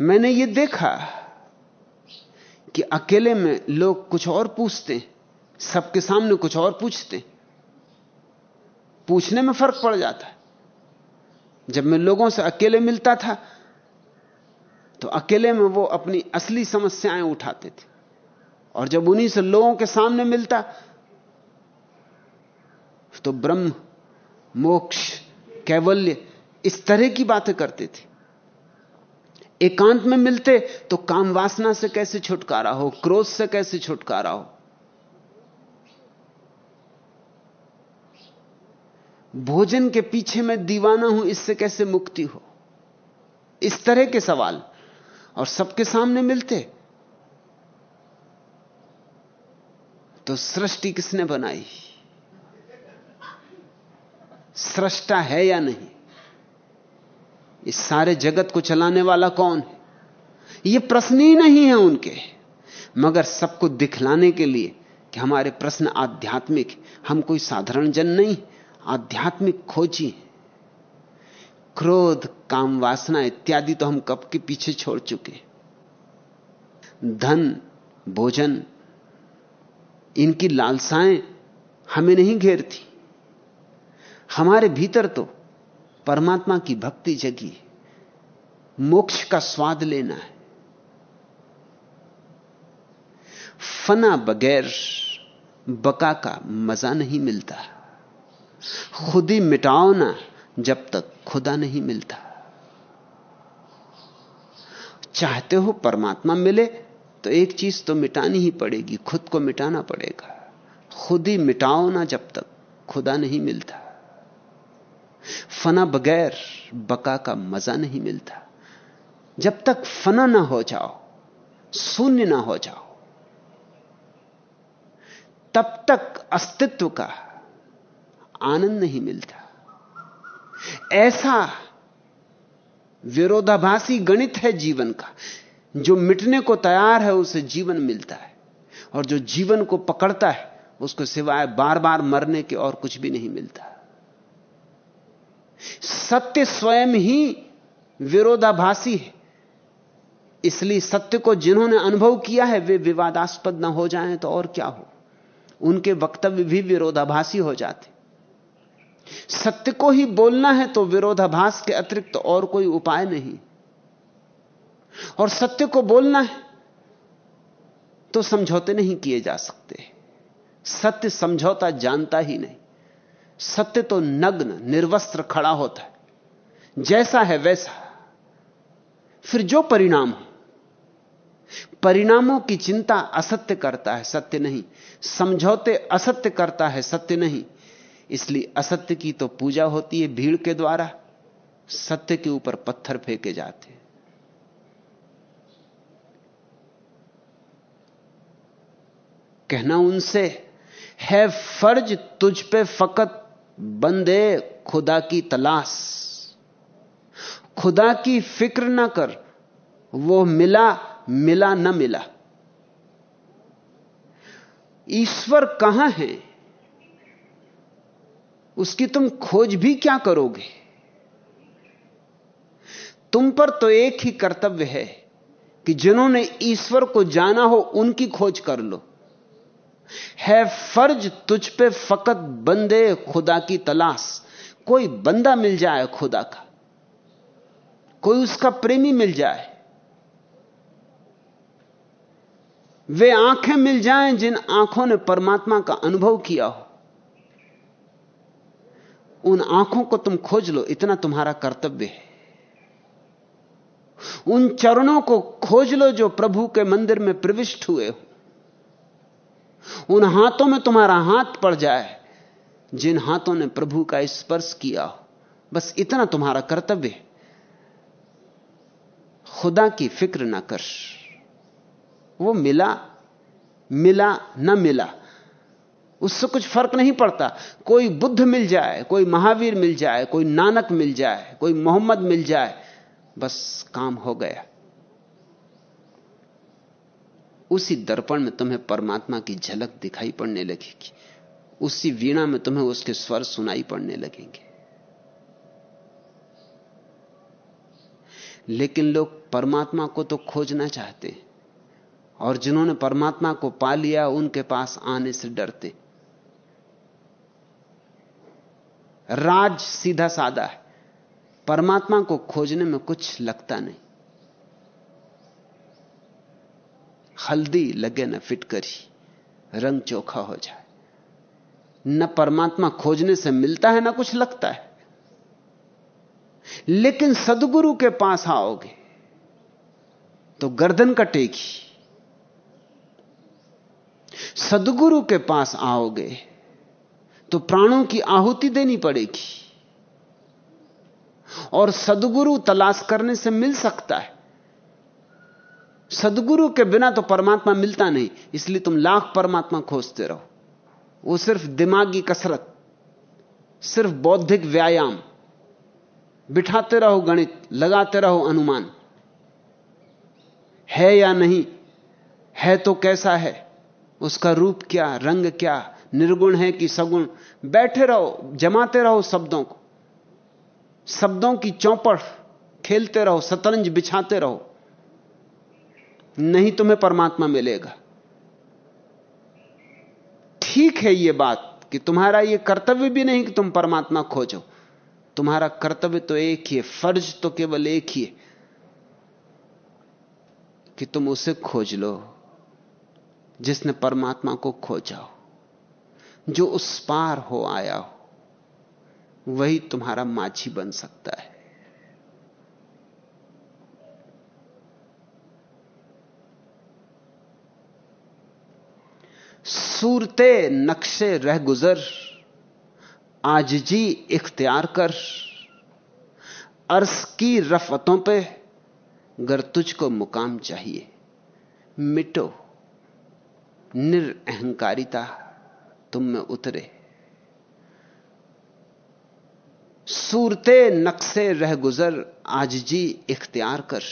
मैंने ये देखा कि अकेले में लोग कुछ और पूछते सबके सामने कुछ और पूछते पूछने में फ़र्क पड़ जाता है। जब मैं लोगों से अकेले मिलता था तो अकेले में वो अपनी असली समस्याएँ उठाते थे। और जब उन्हीं से लोगों के सामने मिलता तो ब्रह्म, मोक्ष, कैवल्य इस तरह की बातें करते थे। एकांत में मिलते तो काम वासना से कैसे छुटकारा हो, क्रोध से कैसे छुटकारा हो। भोजन के पीछे मैं दीवाना हूँ, इससे कैसे मुक्ति हो? इस तरह के सवाल और सबके सामने मिलते। तो सृष्टि किसने बनाई? सृष्टा है या नहीं? इस सारे जगत को चलाने वाला कौन है? ये प्रश्न ही नहीं है उनके। मगर सबको दिखलाने के लिए कि हमारे प्रश्न आध्यात्मिक हम कोई साधारण जन नहीं, आध्यात्मिक खोजी क्रोध, काम वासना इत्यादि तो हम कब के पीछे छोड़ चुके धन, भोजन, इनकी लालसाएँ हमें नहीं घेरती। हमारे भीतर तो परमात्मा की भक्ति जगी मोक्ष का स्वाद लेना है। फना बगैर बका का मज़ा नहीं मिलता। खुद ही मिटाओ ना। जब तक खुदा नहीं मिलता। चाहते हो परमात्मा मिले तो एक चीज़ तो मिटानी ही पड़ेगी, खुद को मिटाना पड़ेगा। खुद ही मिटाओ ना जब तक खुदा नहीं मिलता। फना बगैर बका का मज़ा नहीं मिलता। जब तक फना ना हो जाओ, शून्य ना हो जाओ, तब तक अस्तित्व का आनंद नहीं मिलता। ऐसा विरोधाभासी गणित है जीवन का। जो मिटने को तैयार है, उसे जीवन मिलता है। और जो जीवन को पकड़ता है, उसको सिवाय बार बार मरने के और कुछ भी नहीं मिलता। सत्य स्वयं ही विरोधाभासी है। इसलिए सत्य को जिन्होंने अनुभव किया है, वे विवादास्पद ना हो जाएँ तो और क्या हो? उनके वक्तव्य भी विरोधाभासी हो जाते। सत्य को ही बोलना है तो विरोधाभास के अतिरिक्त तो और कोई उपाय नहीं। और सत्य को बोलना है तो समझौते नहीं किए जा सकते। सत्य समझौता जानता ही नहीं। सत्य तो नग्न, निर्वस्त्र खड़ा होता है। जैसा है वैसा। फिर जो परिणाम हो? परिणामों की चिंता असत्य करता है, सत्य नहीं। समझौते असत्य करता है, सत्य नहीं। इसलिए असत्य की तो पूजा होती है भीड़ के द्वारा, सत्य के ऊपर पत्थर फेंके जाते कहना उनसे, है फ़र्ज़ तुझ पे फकत बंदे खुदा की तलाश। खुदा की फ़िक्र ना कर, वो मिला मिला न मिला। ईश्वर कहाँ है? उसकी तुम खोज भी क्या करोगे? तुम पर तो एक ही कर्तव्य है कि जिन्होंने ईश्वर को जाना हो उनकी खोज कर लो। है फ़र्ज़ तुझ पे फकत बंदे खुदा की तलाश। कोई बंदा मिल जाए खुदा का, कोई उसका प्रेमी मिल जाए। वे आँखें मिल जाएँ जिन आँखों ने परमात्मा का अनुभव किया हो। उन आँखों को तुम खोज लो, इतना तुम्हारा कर्तव्य है। उन चरणों को खोज लो जो प्रभु के मंदिर में प्रविष्ट हुए हो। उन हाथों में तुम्हारा हाथ पड़ जाए, जिन हाथों ने प्रभु का स्पर्श किया हो। बस इतना तुम्हारा कर्तव्य है। खुदा की फ़िक्र ना कर। वो मिला मिला, न मिला। उससे कुछ फ़र्क नहीं पड़ता। कोई बुद्ध मिल जाए, कोई महावीर मिल जाए, कोई नानक मिल जाए, कोई मोहम्मद मिल जाए, बस काम हो गया। उसी दर्पण में तुम्हें परमात्मा की झलक दिखाई पड़ने लगेगी। उसी वीणा में तुम्हें उसके स्वर सुनाई पड़ने लगेंगे। लेकिन लोग परमात्मा को तो खोजना चाहते हैं, और जिन्होंने परमात्मा को पा लिया, उनके पास आने से डरते। राज सीधा सादा है। परमात्मा को खोजने में कुछ लगता नहीं। हल्दी लगे न फिटकरी रंग चोखा हो जाए। न परमात्मा खोजने से मिलता है, ना कुछ लगता है। लेकिन सदगुरु के पास आओगे तो गर्दन कटेगी। सदगुरु के पास आओगे तो प्राणों की आहुति देनी पड़ेगी। और सदगुरु तलाश करने से मिल सकता है। सदगुरु के बिना तो परमात्मा मिलता नहीं, इसलिए तुम लाख परमात्मा खोजते रहो। वो सिर्फ़ दिमागी कसरत, सिर्फ़ बौद्धिक व्यायाम। बिठाते रहो गणित, लगाते रहो अनुमान। है या नहीं, है तो कैसा है, उसका रूप क्या, रंग क्या निर्गुण है कि सगुण। बैठे रहो, जमाते रहो शब्दों को। शब्दों की चौपड़, खेलते रहो, शतरंज बिछाते रहो। नहीं तुम्हें परमात्मा मिलेगा। ठीक है यह बात कि तुम्हारा यह कर्तव्य भी नहीं कि तुम परमात्मा खोजो। तुम्हारा कर्तव्य तो एक ही है, फ़र्ज़ तो केवल एक ही है कि तुम उसे खोज लो, जिसने परमात्मा को खोजा हो। जो उस पार हो आया हो, वही तुम्हारा माझी बन सकता है। सूरते नक्शे रह गुजर आज जी इख्तियार कर। अर्श की रफतों पे गर तुझको मुकाम चाहिए, मिटो निरअहकारिता। तुम में उतरे। सूरते नक्शे रह गुजर, आज जी इख्तियार कर।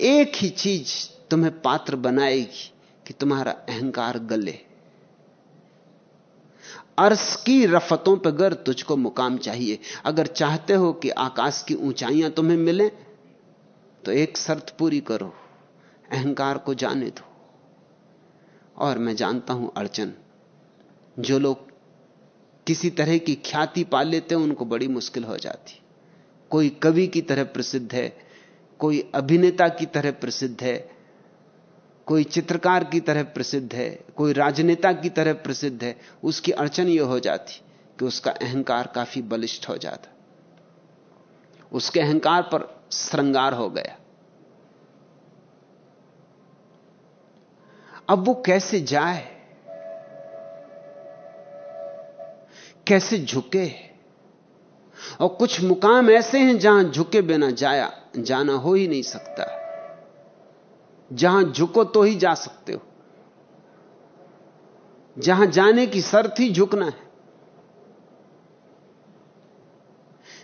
एक ही चीज़ तुम्हें पात्र बनाएगी कि तुम्हारा अहंकार गले। अर्श की रफतों पर गर, तुझको मुकाम चाहिए। अगर चाहते हो कि आकाश की ऊंचाइयाँ तुम्हें मिले तो एक शर्त पूरी करो। अहंकार को जाने दो। और मैं जानता हूँ अड़चन जो लोग किसी तरह की ख्याति पा लेते हैं, उनको बड़ी मुश्किल हो जाती। कोई कवि की तरह प्रसिद्ध है, कोई अभिनेता की तरह प्रसिद्ध है, कोई चित्रकार की तरह प्रसिद्ध है, कोई राजनेता की तरह प्रसिद्ध है, उसकी अड़चन यह हो जाती कि उसका अहंकार काफ़ी बलिष्ठ हो जाता। उसके अहंकार पर श्रृंगार हो गया। अब वो कैसे जाए? कैसे झुके और कुछ मुकाम ऐसे हैं जहाँ झुके बिना जाया, जाना हो ही नहीं सकता। जहाँ झुको तो ही जा सकते हो। जहाँ जाने की शर्त ही झुकना है।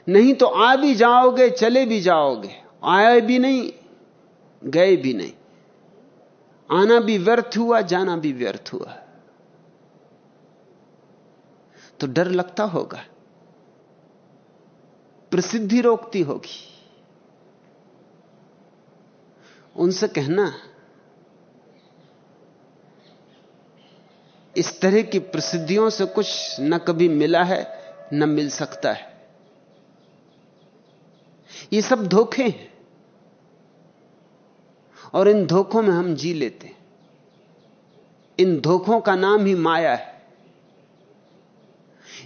नहीं तो आ भी जाओगे, चले भी जाओगे। आए भी नहीं, गए भी नहीं। आना भी व्यर्थ हुआ, जाना भी व्यर्थ हुआ। तो डर लगता होगा। प्रसिद्धि रोकती होगी। उनसे कहना, इस तरह की प्रसिद्धियों से कुछ न कभी मिला है, न मिल सकता है। ये सब धोखे हैं। और इन धोखों में हम जी लेते हैं। इन धोखों का नाम ही माया है।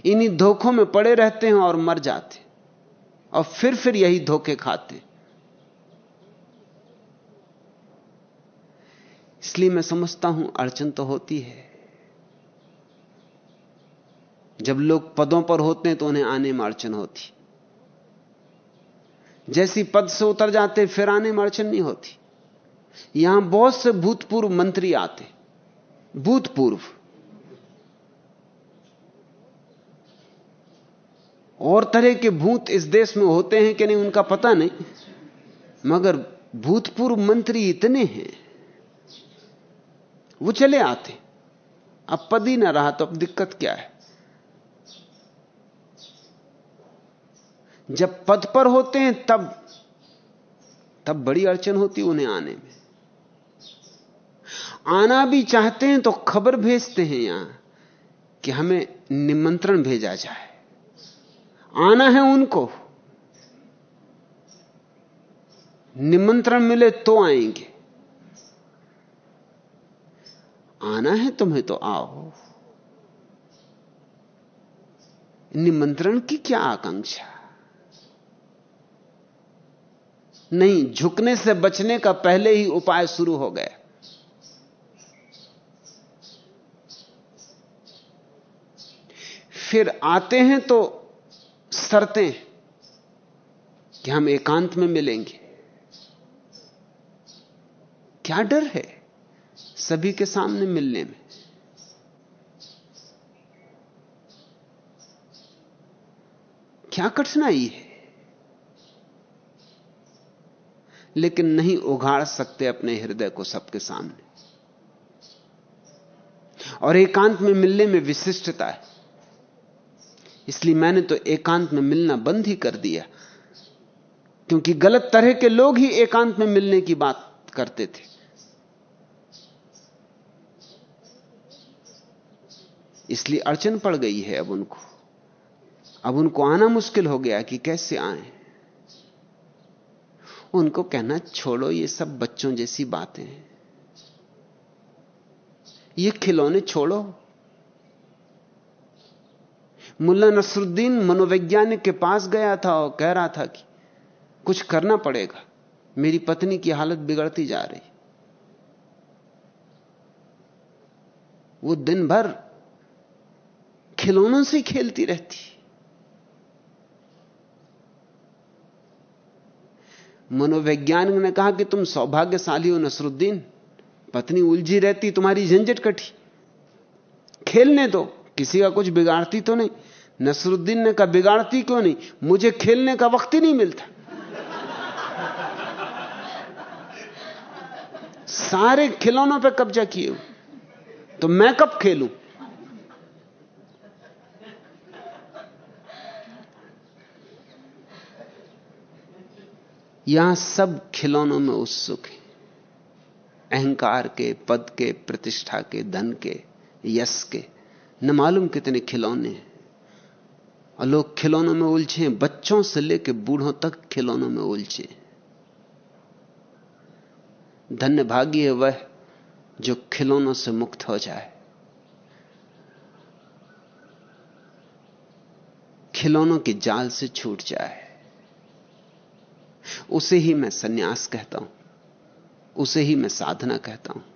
इन्हीं धोखों में पड़े रहते हैं और मर जाते और फिर फिर यही धोखे खाते इसलिए मैं समझता हूँ, अड़चन तो होती है। जब लोग पदों पर होते हैं तो उन्हें आने में अड़चन होती। जैसी पद से उतर जाते फिर आने में अड़चन नहीं होती। यहाँ बहुत से भूतपूर्व मंत्री आते भूतपूर्व। और तरह के भूत इस देश में होते हैं कि नहीं, उनका पता नहीं। मगर भूतपूर्व मंत्री इतने हैं। वो चले आते। अब पद ही ना रहा तो अब दिक्कत क्या है? जब पद पर होते हैं, तब तब बड़ी अड़चन होती उन्हें आने में। आना भी चाहते हैं तो खबर भेजते हैं यहाँ कि हमें निमंत्रण भेजा जाए। आना है उनको। निमंत्रण मिले तो आएँगे। आना है तुम्हें तो आओ। निमंत्रण की क्या आकांक्षा? नहीं, झुकने से बचने का पहले ही उपाय शुरू हो गया। फिर आते हैं तो शर्तें कि हम एकांत में मिलेंगे। क्या डर है सभी के सामने मिलने में? क्या कठिनाई है? लेकिन नहीं उघाड़ सकते अपने हृदय को सबके सामने। और एकांत में मिलने में विशिष्टता है। इसलिए मैंने तो एकांत में मिलना बंद ही कर दिया। क्योंकि गलत तरह के लोग ही एकांत में मिलने की बात करते थे। इसलिए अड़चन पड़ गई है अब उनको। अब उनको आना मुश्किल हो गया कि कैसे आए। उनको कहना, छोड़ो, ये सब बच्चों जैसी बातें हैं। ये खिलौने छोड़ो। मुल्ला नसरुद्दीन मनोवैज्ञानिक के पास गया था और कह रहा था कि कुछ करना पड़ेगा। मेरी पत्नी की हालत बिगड़ती जा रही। वो दिन भर खिलौनों से खेलती रहती। मनोवैज्ञानिक ने कहा कि तुम सौभाग्यशाली हो नसरुद्दीन। पत्नी उलझी रहती, तुम्हारी झंझट कटी। खेलने दो, किसी का कुछ बिगाड़ती तो नहीं। नसरुद्दीन ने कहा, बिगाड़ती क्यों नहीं? मुझे खेलने का वक्त ही नहीं मिलता। सारे खिलौनों पे कब्जा किए तो मैं कब खेलूं? यहाँ सब खिलौनों में उत्सुक है। अहंकार के, पद के, प्रतिष्ठा के, धन के, यश के, न मालूम कितने खिलौने हैं। और लोग खिलौनों में उलझे बच्चों से लेकर बूढ़ों तक खिलौनों में उलझे। धन्य भागी है वह जो खिलौनों से मुक्त हो जाए। खिलौनों के जाल से छूट जाए। उसे ही मैं सन्यास कहता हूँ। उसे ही मैं साधना कहता हूँ।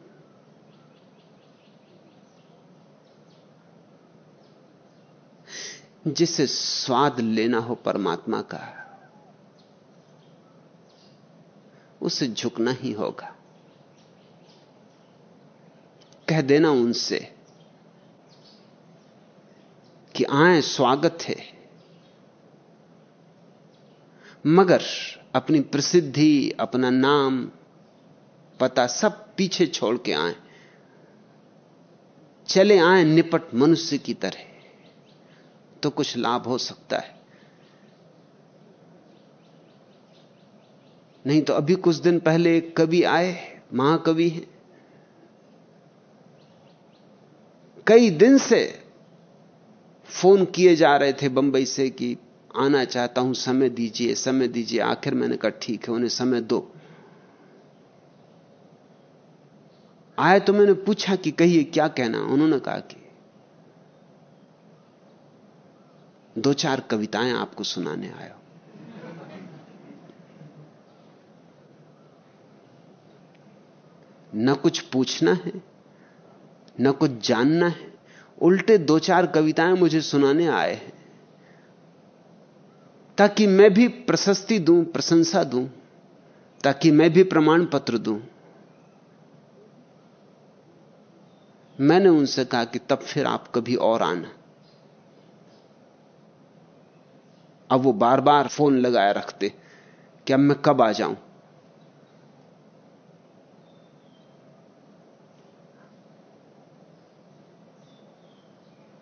जिसे स्वाद लेना हो परमात्मा का, उसे झुकना ही होगा। कह देना उनसे कि आए, स्वागत है। मगर अपनी प्रसिद्धि, अपना नाम, पता सब पीछे छोड़ के आए। चले आए निपट मनुष्य की तरह। तो कुछ लाभ हो सकता है। नहीं तो अभी कुछ दिन पहले कवि आए, महाकवि हैं। कई दिन से फ़ोन किए जा रहे थे बंबई से कि आना चाहता हूँ, समय दीजिए समय दीजिए, आखिर मैंने कहा ठीक है, उन्हें समय दो। आए तो मैंने पूछा कि कहिए, क्या कहना उन्होंने कहा कि दो चार कविताएँ आपको सुनाने आया न कुछ पूछना है, न कुछ जानना है, उल्टे दो चार कविताएँ मुझे सुनाने आए हैं। ताकि मैं भी प्रशस्ति दूँ, प्रशंसा दूँ, ताकि मैं भी प्रमाण पत्र दूँ। मैंने उनसे कहा कि तब फिर आप कभी और आना। अब वो बार बार फ़ोन लगाए रखते, कि अब मैं कब आ जाऊँ?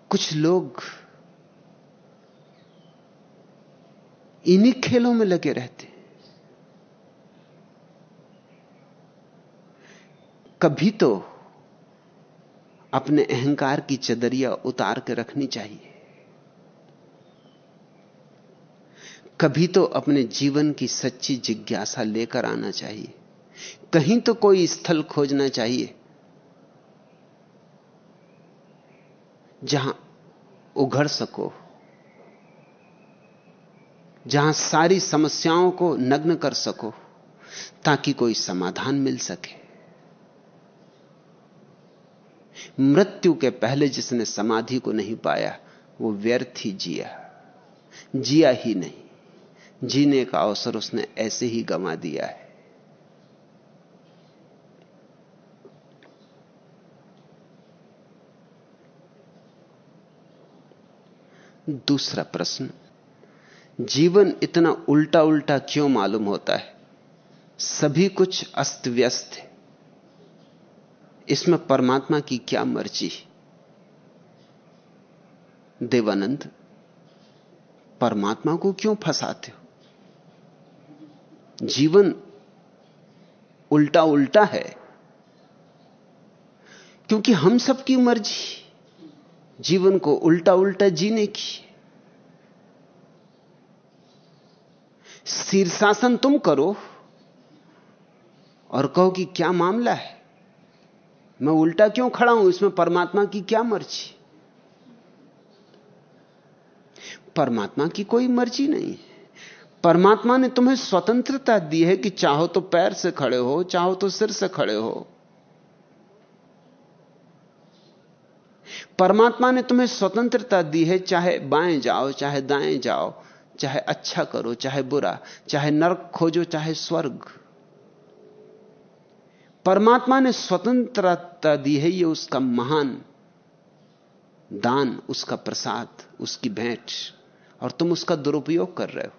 कुछ लोग इन्हीं खेलों में लगे रहते। कभी तो अपने अहंकार की चदरिया उतार के रखनी चाहिए। कभी तो अपने जीवन की सच्ची जिज्ञासा लेकर आना चाहिए। कहीं तो कोई स्थल खोजना चाहिए, जहाँ उघर सको, जहाँ सारी समस्याओं को नग्न कर सको, ताकि कोई समाधान मिल सके। मृत्यु के पहले जिसने समाधि को नहीं पाया, वो व्यर्थ ही जिया जिया ही नहीं। जीने का अवसर उसने ऐसे ही गंवा दिया है। दूसरा प्रश्न, जीवन इतना उल्टा उल्टा क्यों मालूम होता है? सभी कुछ अस्त व्यस्त है। इसमें परमात्मा की क्या मर्ज़ी देवानंद, परमात्मा को क्यों फंसाते हो? जीवन उल्टा उल्टा है। क्योंकि हम सबकी मर्ज़ी, जीवन को उल्टा उल्टा जीने की। शीर्षासन तुम करो और कहो कि क्या मामला है? मैं उल्टा क्यों खड़ा हूँ? इसमें परमात्मा की क्या मर्ज़ी? परमात्मा की कोई मर्ज़ी नहीं है। परमात्मा ने तुम्हें स्वतंत्रता दी है कि चाहो तो पैर से खड़े हो, चाहो तो सिर से खड़े हो। परमात्मा ने तुम्हें स्वतंत्रता दी है, चाहे बाएँ जाओ, चाहे दाएँ जाओ, चाहे अच्छा करो, चाहे बुरा, चाहे नरक खोजो, चाहे स्वर्ग। परमात्मा ने स्वतंत्रता दी है, ये उसका महान दान, उसका प्रसाद, उसकी भेंट, और तुम उसका दुरुपयोग कर रहे हो।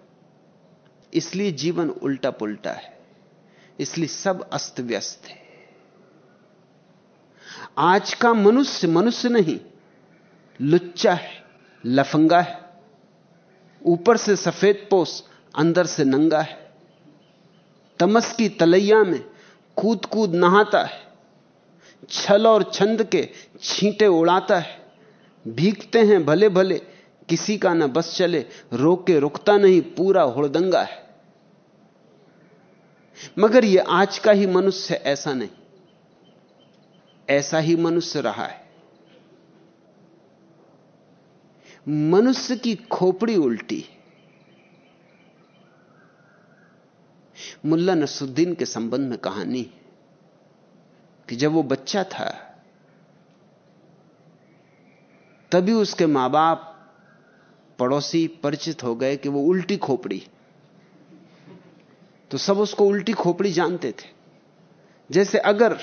इसलिए जीवन उल्टा पुल्टा है। इसलिए सब अस्त व्यस्त है। आज का मनुष्य मनुष्य नहीं, लुच्चा है, लफंगा है, ऊपर से सफ़ेद पोस, अंदर से नंगा है। तमस की तलैया में कूद कूद नहाता है, छल और छंद के छींटे उड़ाता है, भीगते हैं भले भले किसी का ना बस चले, रोक रुकता नहीं, पूरा हुड़दंगा है। मगर यह आज का ही मनुष्य ऐसा नहीं। ऐसा ही मनुष्य रहा है। मनुष्य की खोपड़ी उल्टी मुल्ला नसुद्दीन के संबंध में कहानी कि जब वो बच्चा था, तभी उसके माँ बाप पड़ोसी परिचित हो गए कि वो उल्टी खोपड़ी। तो सब उसको उल्टी खोपड़ी जानते थे। जैसे अगर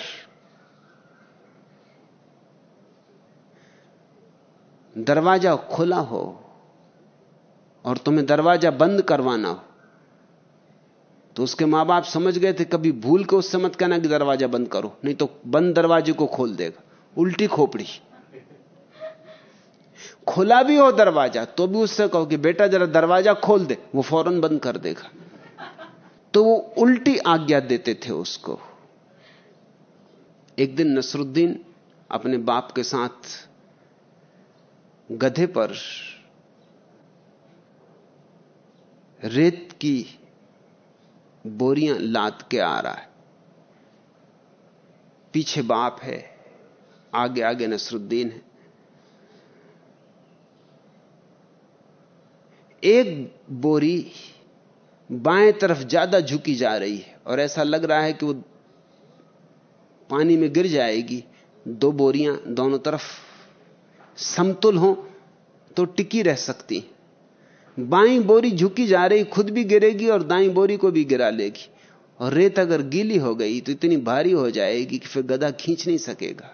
दरवाज़ा खुला हो और तुम्हें दरवाज़ा बंद करवाना हो तो उसके माँ बाप समझ गए थे, कभी भूल के उससे मत कहना कि दरवाज़ा बंद करो, नहीं तो बंद दरवाजे को खोल देगा। उल्टी खोपड़ी। खुला भी हो दरवाज़ा तो भी उससे कहो कि बेटा जरा दरवाज़ा खोल दे, वो फ़ौरन बंद कर देगा। तो वो उल्टी आज्ञा देते थे उसको। एक दिन नसरुद्दीन अपने बाप के साथ गधे पर रेत की बोरियाँ लाद के आ रहा है। पीछे बाप है, आगे आगे नसरुद्दीन है। एक बोरी बाएँ तरफ़ ज़्यादा झुकी जा रही है और ऐसा लग रहा है कि वो पानी में गिर जाएगी। दो बोरियाँ दोनों तरफ़ समतुल हो तो टिकी रह सकती बाई बोरी झुकी जा रही, खुद भी गिरेगी और दाई बोरी को भी गिरा लेगी। और रेत अगर गीली हो गई तो इतनी भारी हो जाएगी कि फिर गधा खींच नहीं सकेगा।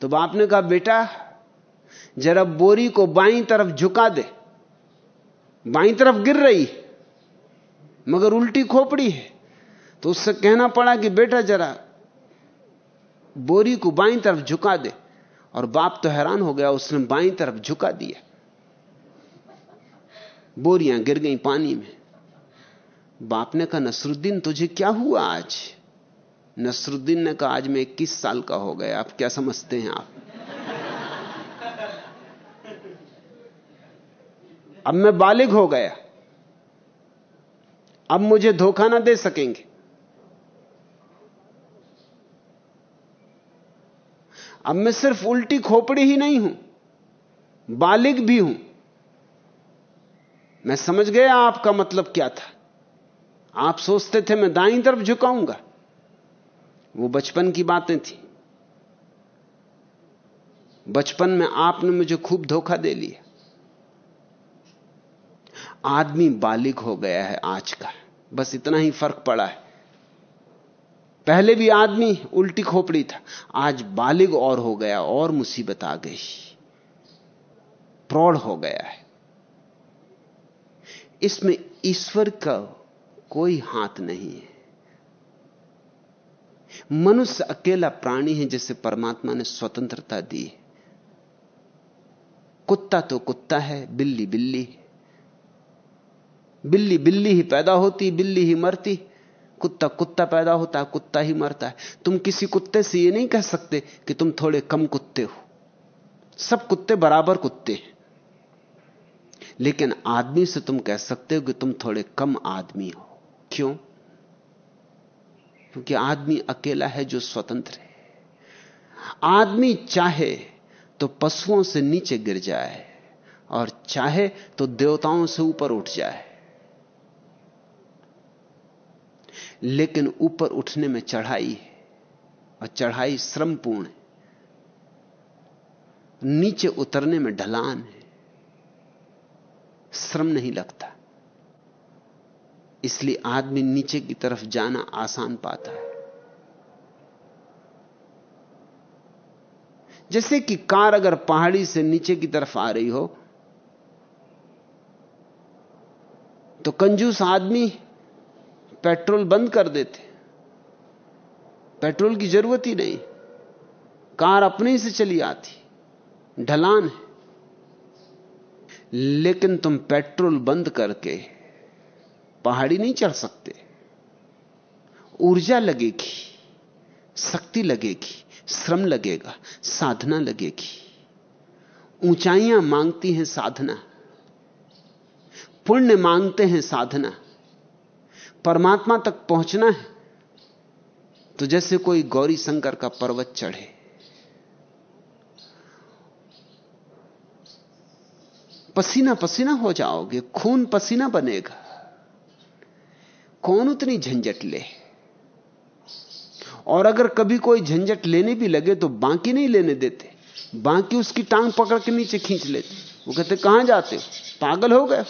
तो बाप ने कहा, बेटा, जरा बोरी को बाई तरफ़ झुका दे। बाई तरफ़ गिर रही मगर उल्टी खोपड़ी है। तो उससे कहना पड़ा कि बेटा जरा बोरी को बाई तरफ़ झुका दे, और बाप तो हैरान हो गया, उसने बाई तरफ़ झुका दिया। बोरियाँ गिर गई पानी में। बाप ने कहा, नसरुद्दीन, तुझे क्या हुआ आज? नसरुद्दीन ने कहा, आज मैं इक्कीस साल का हो गया, आप क्या समझते हैं आप? अब मैं बालिग हो गया। अब मुझे धोखा ना दे सकेंगे। अब मैं सिर्फ़ उल्टी खोपड़ी ही नहीं हूँ, बालिग भी हूँ। मैं समझ गया आपका मतलब क्या था। आप सोचते थे मैं दाई तरफ़ झुकाऊँगा। वो बचपन की बातें थी। बचपन में आपने मुझे खूब धोखा दे लिया। आदमी बालिग हो गया है आज का बस इतना ही फ़र्क पड़ा है। पहले भी आदमी उल्टी खोपड़ी था, आज बालिग और हो गया, और मुसीबत आ गई। प्रौढ़ हो गया है। इसमें ईश्वर का कोई हाथ नहीं है। मनुष्य अकेला प्राणी है जिसे परमात्मा ने स्वतंत्रता दी कुत्ता तो कुत्ता है, बिल्ली बिल्ली बिल्ली बिल्ली ही पैदा होती, बिल्ली ही मरती। कुत्ता कुत्ता पैदा होता है कुत्ता ही मरता है। तुम किसी कुत्ते से यह नहीं कह सकते कि तुम थोड़े कम कुत्ते हो। सब कुत्ते बराबर कुत्ते हैं। लेकिन आदमी से तुम कह सकते हो कि तुम थोड़े कम आदमी हो। क्यों? क्योंकि आदमी अकेला है जो स्वतंत्र है। आदमी चाहे तो पशुओं से नीचे गिर जाए और चाहे तो देवताओं से ऊपर उठ जाए। लेकिन ऊपर उठने में चढ़ाई है और चढ़ाई श्रमपूर्ण है। नीचे उतरने में ढलान है। श्रम नहीं लगता। इसलिए आदमी नीचे की तरफ़ जाना आसान पाता है। जैसे कि कार अगर पहाड़ी से नीचे की तरफ़ आ रही हो तो कंजूस आदमी पेट्रोल बंद कर देते पेट्रोल की ज़रूरत ही नहीं। कार अपने से चली आती। ढलान है। लेकिन तुम पेट्रोल बंद करके पहाड़ी नहीं चढ़ सकते। ऊर्जा लगेगी, शक्ति लगेगी, श्रम लगेगा, साधना लगेगी। ऊंचाइयाँ मांगती हैं साधना। पुण्य मांगते हैं साधना। परमात्मा तक पहुँचना है तो जैसे कोई गौरी शंकर का पर्वत चढ़े पसीना पसीना हो जाओगे, खून पसीना बनेगा। कौन उतनी झंझट ले? और अगर कभी कोई झंझट लेने भी लगे तो बाकी नहीं लेने देते। बाकी उसकी टांग पकड़ के नीचे खींच लेते। वो कहते, कहाँ जाते हो? पागल हो गए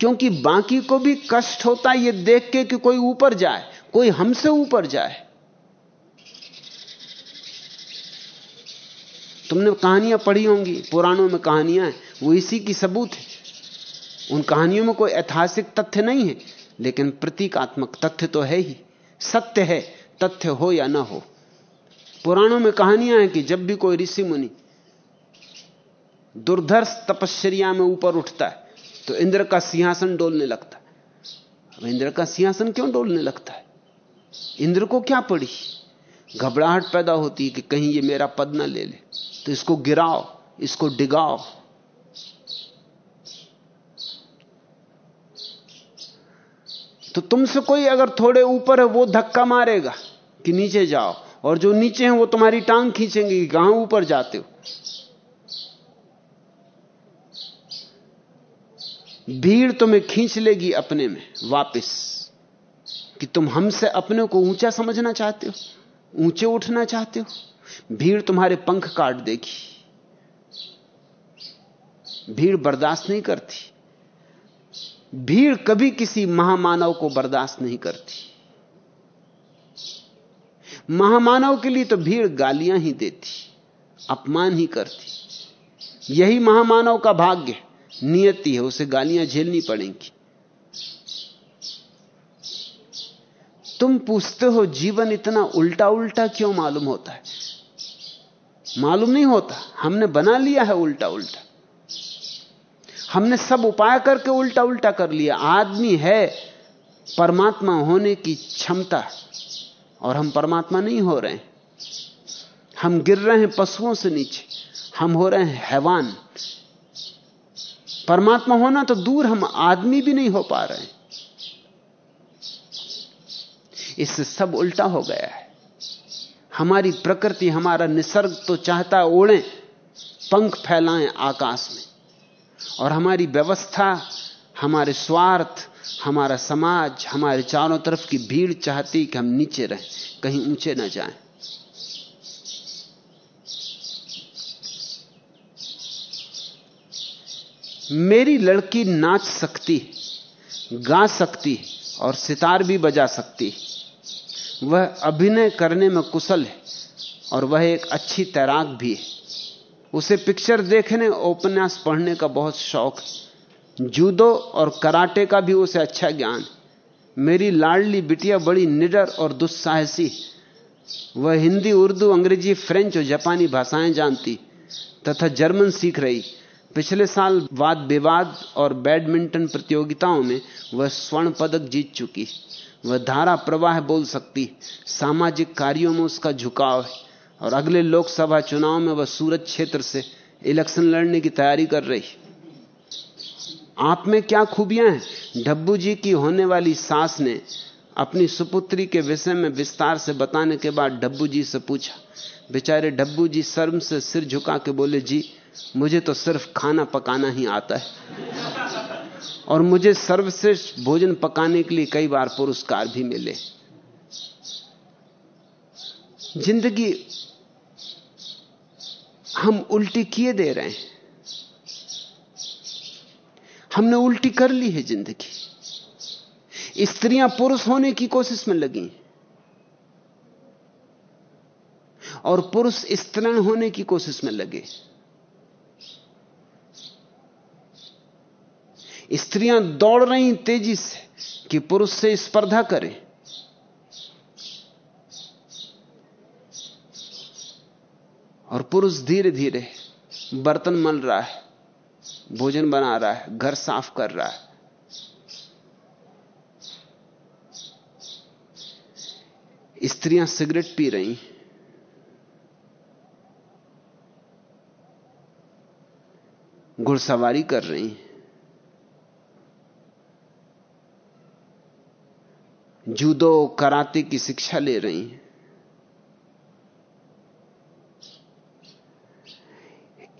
क्योंकि बाकी को भी कष्ट होता है ये देख के कि कोई ऊपर जाए, कोई हमसे ऊपर जाए। तुमने कहानियाँ पढ़ी होंगी, पुराणों में कहानियाँ हैं, वो इसी की सबूत है। उन कहानियों में कोई ऐतिहासिक तथ्य नहीं है, लेकिन प्रतीकात्मक तथ्य तो है ही। सत्य है, तथ्य हो या ना हो। पुराणों में कहानियाँ हैं कि जब भी कोई ऋषि मुनि दुर्धर्ष तपश्चर्या में ऊपर उठता है तो इंद्र का सिंहासन डोलने लगता है। अब इंद्र का सिंहासन क्यों डोलने लगता है? इंद्र को क्या पड़ी? घबराहट पैदा होती कि कहीं ये मेरा पद ना ले ले। तो इसको गिराओ, इसको डिगाओ। तो तुमसे कोई अगर थोड़े ऊपर है, वो धक्का मारेगा कि नीचे जाओ। और जो नीचे हैं, वो तुम्हारी टांग खींचेंगे कि कहाँ ऊपर जाते हो? भीड़ तुम्हें खींच लेगी अपने में, वापस। कि तुम हमसे अपने को ऊँचा समझना चाहते हो, ऊँचे उठना चाहते हो, भीड़ तुम्हारे पंख काट देगी। भीड़ बर्दाश्त नहीं करती। भीड़ कभी किसी महामानव को बर्दाश्त नहीं करती। महामानव के लिए तो भीड़ गालियाँ ही देती, अपमान ही करती। यही महामानव का भाग्य नियति है उसे गालियाँ झेलनी पड़ेंगी। तुम पूछते हो, जीवन इतना उल्टा उल्टा क्यों मालूम होता है? मालूम नहीं होता। हमने बना लिया है उल्टा उल्टा हमने सब उपाय करके उल्टा उल्टा कर लिया। आदमी है, परमात्मा होने की क्षमता, और हम परमात्मा नहीं हो रहे हैं। हम गिर रहे हैं पशुओं से नीचे। हम हो रहे हैं हैवान। परमात्मा होना तो दूर हम आदमी भी नहीं हो पा रहे हैं। इससे सब उल्टा हो गया है। हमारी प्रकृति, हमारा निसर्ग तो चाहता ओढ़े, पंख फैलाएँ आकाश में। और हमारी व्यवस्था, हमारे स्वार्थ, हमारा समाज, हमारे चारों तरफ़ की भीड़ चाहती कि हम नीचे रहें, कहीं ऊँचे ना जाएँ। मेरी लड़की नाच सकती, गा सकती और सितार भी बजा सकती। वह अभिनय करने में कुशल है और वह एक अच्छी तैराक भी है। उसे पिक्चर देखने, उपन्यास पढ़ने का बहुत शौक है। जूदो और कराटे का भी उसे अच्छा ज्ञान मेरी लाडली बिटिया बड़ी निडर और दुस्साहसी वह हिंदी, उर्दू, अंग्रेज़ी, फ्रेंच और जापानी भाषाएँ जानती तथा जर्मन सीख रही। पिछले साल वाद विवाद और बैडमिंटन प्रतियोगिताओं में वह स्वर्ण पदक जीत चुकी। वह धारा प्रवाह बोल सकती, सामाजिक कार्यों में उसका झुकाव है और अगले लोकसभा चुनाव में वह सूरत क्षेत्र से इलेक्शन लड़ने की तैयारी कर रही। आप में क्या खूबियाँ हैं? डब्बू जी की होने वाली सास ने अपनी सुपुत्री के विषय में विस्तार से बताने के बाद डब्बू जी से पूछा। बेचारे डब्बू जी शर्म से सिर झुका के बोले, जी मुझे तो सिर्फ़ खाना पकाना ही आता है। और मुझे सर्वश्रेष्ठ भोजन पकाने के लिए कई बार पुरस्कार भी मिले। ज़िंदगी हम उल्टी किए दे रहे हैं। हमने उल्टी कर ली है ज़िंदगी। स्त्रियाँ पुरुष होने की कोशिश में लगी। और पुरुष स्त्रीण होने की कोशिश में लगे। स्त्रियाँ दौड़ रही तेज़ी से कि पुरुष से स्पर्धा करें। और पुरुष धीरे धीरे बर्तन मल रहा है, भोजन बना रहा है, घर साफ़ कर रहा है। स्त्रियाँ सिगरेट पी रही। घुड़सवारी कर रही। जूदो कराते की शिक्षा ले रही हैं।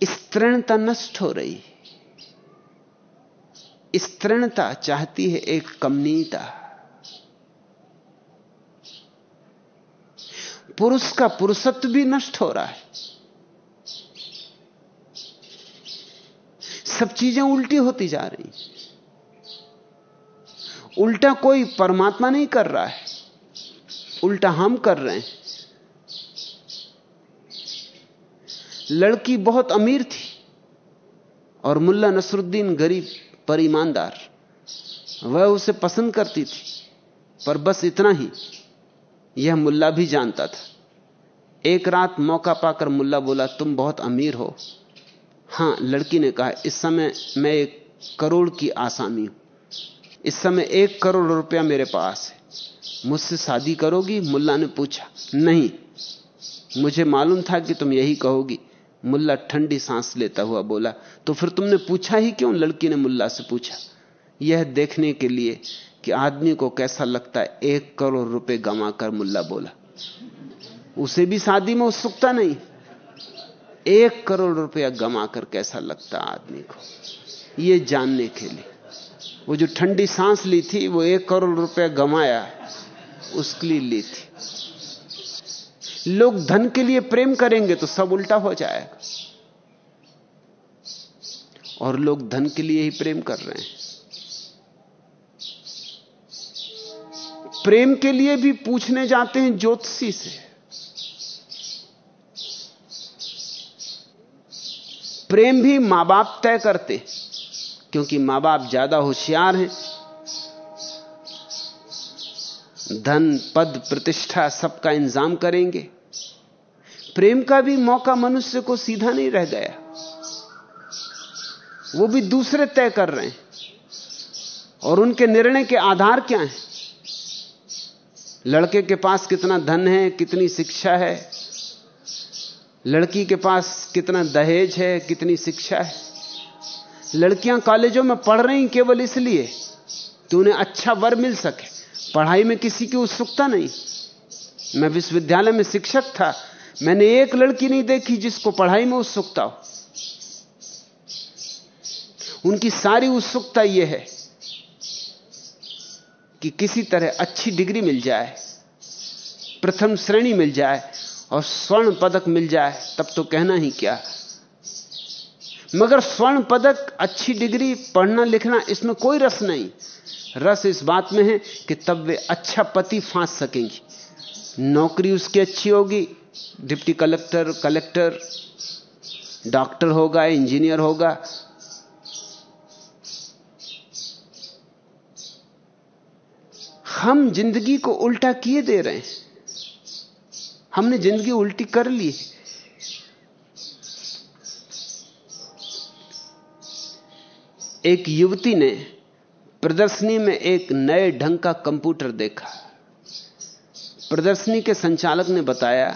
स्त्रीणता नष्ट हो रही स्तृणता चाहती है एक कमनीयता। पुरुष का पुरुषत्व भी नष्ट हो रहा है। सब चीज़ें उल्टी होती जा रही उल्टा कोई परमात्मा नहीं कर रहा है। उल्टा हम कर रहे हैं। लड़की बहुत अमीर थी और मुल्ला नसरुद्दीन गरीब, पर ईमानदार। वह उसे पसंद करती थी, पर बस इतना ही। यह मुल्ला भी जानता था। एक रात मौका पाकर मुल्ला बोला, तुम बहुत अमीर हो। हाँ, लड़की ने कहा, इस समय मैं एक करोड़ की आसामी हूँ। इस समय एक करोड़ रुपया मेरे पास है। मुझसे शादी करोगी? मुल्ला ने पूछा। नहीं। मुझे मालूम था कि तुम यही कहोगी। मुल्ला ठंडी सांस लेता हुआ बोला तो फिर तुमने पूछा ही क्यों? लड़की ने मुल्ला से पूछा। यह देखने के लिए कि आदमी को कैसा लगता है, एक करोड़ रुपए गंवा कर मुल्ला बोला, उसे भी शादी में उत्सुकता नहीं। एक करोड़ रुपया गंवा कर कैसा लगता आदमी को? यह जानने के लिए। वो जो ठंडी सांस ली थी, वो एक करोड़ रुपया गंवाया उसके लिए ली थी। लोग धन के लिए प्रेम करेंगे तो सब उल्टा हो जाएगा। और लोग धन के लिए ही प्रेम कर रहे हैं। प्रेम के लिए भी पूछने जाते हैं ज्योतिषी से। प्रेम भी माँ बाप तय करते क्योंकि माँ बाप ज़्यादा होशियार हैं। धन, पद, प्रतिष्ठा सबका इंतज़ाम करेंगे। प्रेम का भी मौका मनुष्य को सीधा नहीं रह गया। वो भी दूसरे तय कर रहे हैं। और उनके निर्णय के आधार क्या हैं? लड़के के पास कितना धन है, कितनी शिक्षा है? लड़की के पास कितना दहेज है, कितनी शिक्षा है? लड़कियाँ कॉलेजों में पढ़ रही केवल इसलिए कि उन्हें अच्छा वर मिल सके। पढ़ाई में किसी की उत्सुकता नहीं। मैं विश्वविद्यालय में शिक्षक था। मैंने एक लड़की नहीं देखी जिसको पढ़ाई में उत्सुकता हो। उनकी सारी उत्सुकता यह है कि किसी तरह अच्छी डिग्री मिल जाए, प्रथम श्रेणी मिल जाए और स्वर्ण पदक मिल जाए, तब तो कहना ही क्या। मगर स्वर्ण पदक, अच्छी डिग्री, पढ़ना लिखना, इसमें कोई रस नहीं। रस इस बात में है कि तब वे अच्छा पति फांस सकेंगी। नौकरी उसकी अच्छी होगी, डिप्टी कलेक्टर कलेक्टर, डॉक्टर होगा, इंजीनियर होगा। हम ज़िंदगी को उल्टा किए दे रहे हैं। हमने ज़िंदगी उल्टी कर ली एक युवती ने प्रदर्शनी में एक नए ढंग का कंप्यूटर देखा। प्रदर्शनी के संचालक ने बताया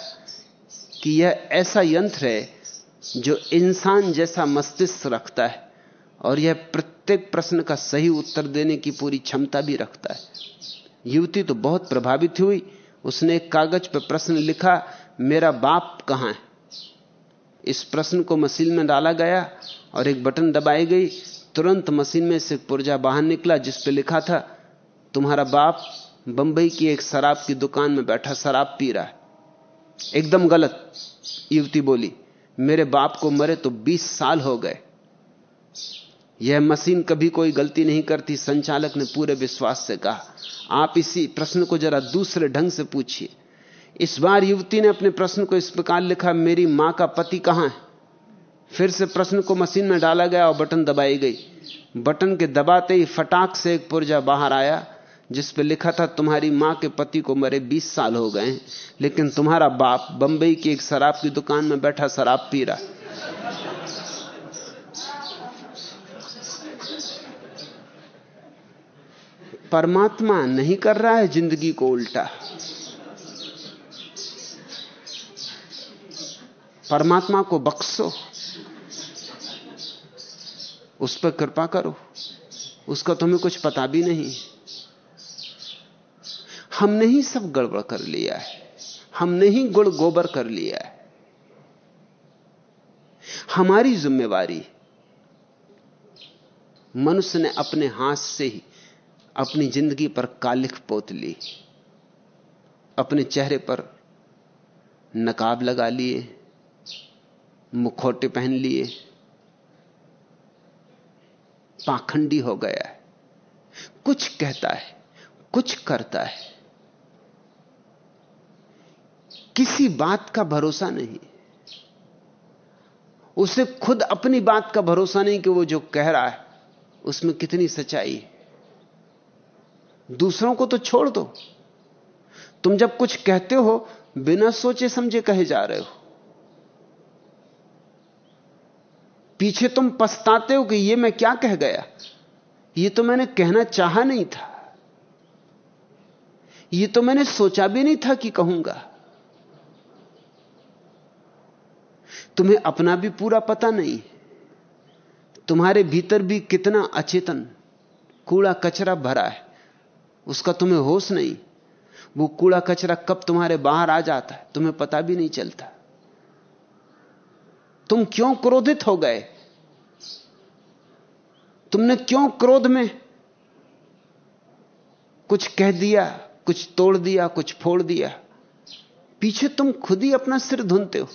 कि यह ऐसा यंत्र है जो इंसान जैसा मस्तिष्क रखता है और यह प्रत्येक प्रश्न का सही उत्तर देने की पूरी क्षमता भी रखता है। युवती तो बहुत प्रभावित हुई। उसने एक कागज़ पर प्रश्न लिखा, मेरा बाप कहाँ है? इस प्रश्न को मशीन में डाला गया और एक बटन दबाई गई। तुरंत मशीन में से पुर्जा बाहर निकला, जिस पर लिखा था, तुम्हारा बाप बंबई की एक शराब की दुकान में बैठा शराब पी रहा है। एकदम गलत, युवती बोली। मेरे बाप को मरे तो 20 साल हो गए। यह मशीन कभी कोई गलती नहीं करती, संचालक ने पूरे विश्वास से कहा। आप इसी प्रश्न को जरा दूसरे ढंग से पूछिए। इस बार युवती ने अपने प्रश्न को इस प्रकार लिखा, मेरी माँ का पति कहाँ है? फिर से प्रश्न को मशीन में डाला गया और बटन दबाई गई। बटन के दबाते ही फटाक से एक पुर्जा बाहर आया, जिस पे लिखा था, तुम्हारी माँ के पति को मरे 20 साल हो गए लेकिन तुम्हारा बाप बंबई की एक शराब की दुकान में बैठा शराब पी रहा परमात्मा नहीं कर रहा है ज़िंदगी को उल्टा। परमात्मा को बख्शो। उस पर कृपा करो। उसका तुम्हें कुछ पता भी नहीं। हमने ही सब गड़बड़ कर लिया है। हमने ही गुड़ गोबर कर लिया है। हमारी जिम्मेवारी, मनुष्य ने अपने हाथ से ही अपनी ज़िंदगी पर कालिख पोत ली। अपने चेहरे पर नकाब लगा लिए। मुखौटे पहन लिए। पाखंडी हो गया है। कुछ कहता है, कुछ करता है। किसी बात का भरोसा नहीं। उसे खुद अपनी बात का भरोसा नहीं कि वो जो कह रहा है, उसमें कितनी सच्चाई है। दूसरों को तो छोड़ दो। तुम जब कुछ कहते हो, बिना सोचे समझे कहे जा रहे हो। पीछे तुम पछताते हो कि ये मैं क्या कह गया? ये तो मैंने कहना चाहा नहीं था। ये तो मैंने सोचा भी नहीं था कि कहूँगा। तुम्हें अपना भी पूरा पता नहीं। तुम्हारे भीतर भी कितना अचेतन, कूड़ा कचरा भरा है, उसका तुम्हें होश नहीं। वो कूड़ा कचरा कब तुम्हारे बाहर आ जाता है, तुम्हें पता भी नहीं चलता। तुम क्यों क्रोधित हो गए? तुमने क्यों क्रोध में कुछ कह दिया, कुछ तोड़ दिया, कुछ फोड़ दिया? पीछे तुम खुद ही अपना सिर धुनते हो।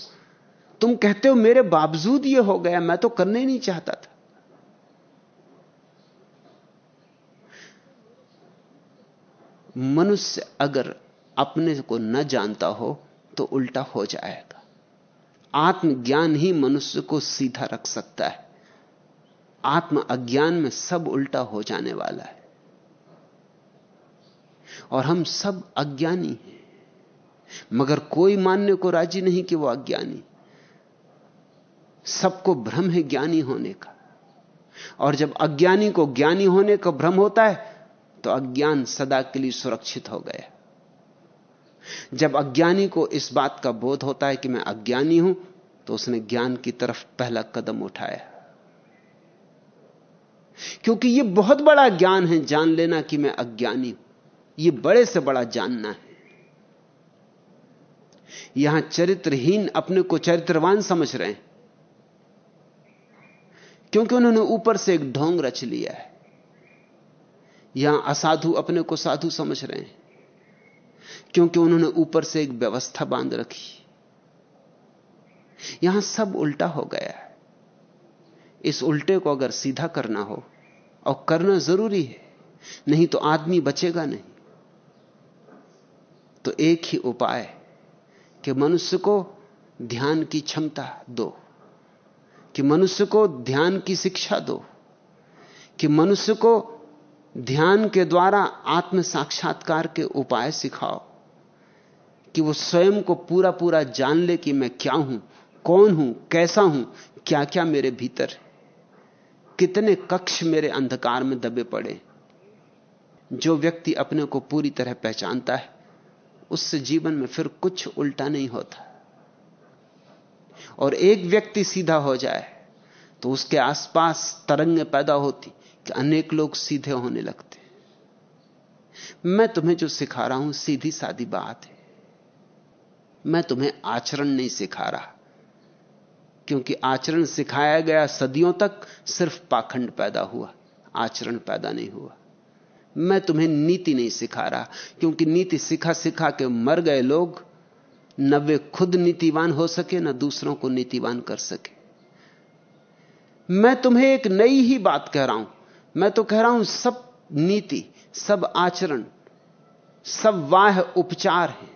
तुम कहते हो, मेरे बावजूद यह हो गया, मैं तो करने ही नहीं चाहता था। मनुष्य अगर अपने को न जानता हो तो उल्टा हो जाएगा। आत्मज्ञान ही मनुष्य को सीधा रख सकता है। आत्म अज्ञान में सब उल्टा हो जाने वाला है। और हम सब अज्ञानी हैं। मगर कोई मानने को राज़ी नहीं कि वो अज्ञानी। सबको भ्रम है ज्ञानी होने का। और जब अज्ञानी को ज्ञानी होने का भ्रम होता है तो अज्ञान सदा के लिए सुरक्षित हो गया। जब अज्ञानी को इस बात का बोध होता है कि मैं अज्ञानी हूँ तो उसने ज्ञान की तरफ़ पहला कदम उठाया। क्योंकि यह बहुत बड़ा ज्ञान है, जान लेना कि मैं अज्ञानी हूँ। यह बड़े से बड़ा जानना है। यहाँ चरित्रहीन अपने को चरित्रवान समझ रहे हैं। क्योंकि उन्होंने ऊपर से एक ढोंग रच लिया है। यहाँ असाधु अपने को साधु समझ रहे हैं। क्योंकि उन्होंने ऊपर से एक व्यवस्था बाँध रखी। यहाँ सब उल्टा हो गया है। इस उल्टे को अगर सीधा करना हो, और करना ज़रूरी है, नहीं तो आदमी बचेगा नहीं। तो एक ही उपाय कि मनुष्य को ध्यान की क्षमता दो, कि मनुष्य को ध्यान की शिक्षा दो, कि मनुष्य को ध्यान के द्वारा आत्म साक्षात्कार के उपाय सिखाओ कि वो स्वयं को पूरा पूरा जान ले कि मैं क्या हूँ, कौन हूँ, कैसा हूँ क्या क्या मेरे भीतर कितने कक्ष मेरे अंधकार में दबे पड़े जो व्यक्ति अपने को पूरी तरह पहचानता है, उससे जीवन में फिर कुछ उल्टा नहीं होता। और एक व्यक्ति सीधा हो जाए तो उसके आसपास तरंगें पैदा होती। अनेक लोग सीधे होने लगते मैं तुम्हें जो सिखा रहा हूँ, सीधी सादी बात है। मैं तुम्हें आचरण नहीं सिखा रहा, क्योंकि आचरण सिखाया गया सदियों तक सिर्फ़ पाखंड पैदा हुआ, आचरण पैदा नहीं हुआ। मैं तुम्हें नीति नहीं सिखा रहा, क्योंकि नीति सिखा सिखा के मर गए लोग, न वे खुद नीतिवान हो सके, न दूसरों को नीतिवान कर सके। मैं तुम्हें एक नई ही बात कह रहा हूँ मैं तो कह रहा हूँ, सब नीति, सब आचरण, सब वाह उपचार है।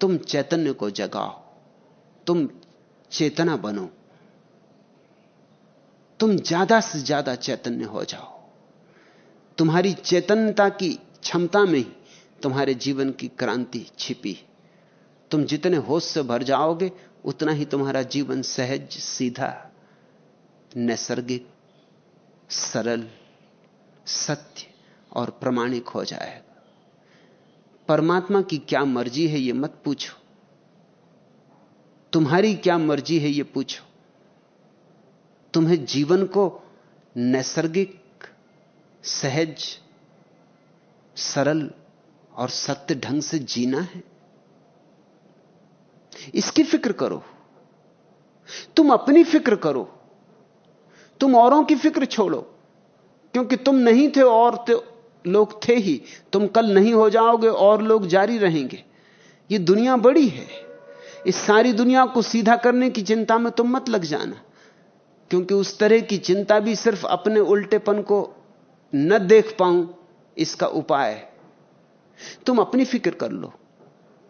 तुम चैतन्य को जगाओ, तुम चेतना बनो, तुम ज़्यादा से ज़्यादा चैतन्य हो जाओ। तुम्हारी चैतन्यता की क्षमता में ही तुम्हारे जीवन की क्रांति छिपी तुम जितने होश से भर जाओगे, उतना ही तुम्हारा जीवन सहज, सीधा, नैसर्गिक सरल, सत्य और प्रमाणिक हो जाएगा परमात्मा की क्या मर्ज़ी है यह मत पूछो। तुम्हारी क्या मर्ज़ी है यह पूछो। तुम्हें जीवन को नैसर्गिक, सहज, सरल और सत्य ढंग से जीना है? इसकी फ़िक्र करो। तुम अपनी फ़िक्र करो। तुम औरों की फ़िक्र छोड़ो। क्योंकि तुम नहीं थे और तो लोग थे ही। तुम कल नहीं हो जाओगे, और लोग जारी रहेंगे। ये दुनिया बड़ी है। इस सारी दुनिया को सीधा करने की चिंता में तुम मत लग जाना। क्योंकि उस तरह की चिंता भी सिर्फ़ अपने उल्टेपन को न देख पाऊँ, इसका उपाय है। तुम अपनी फ़िक्र कर लो।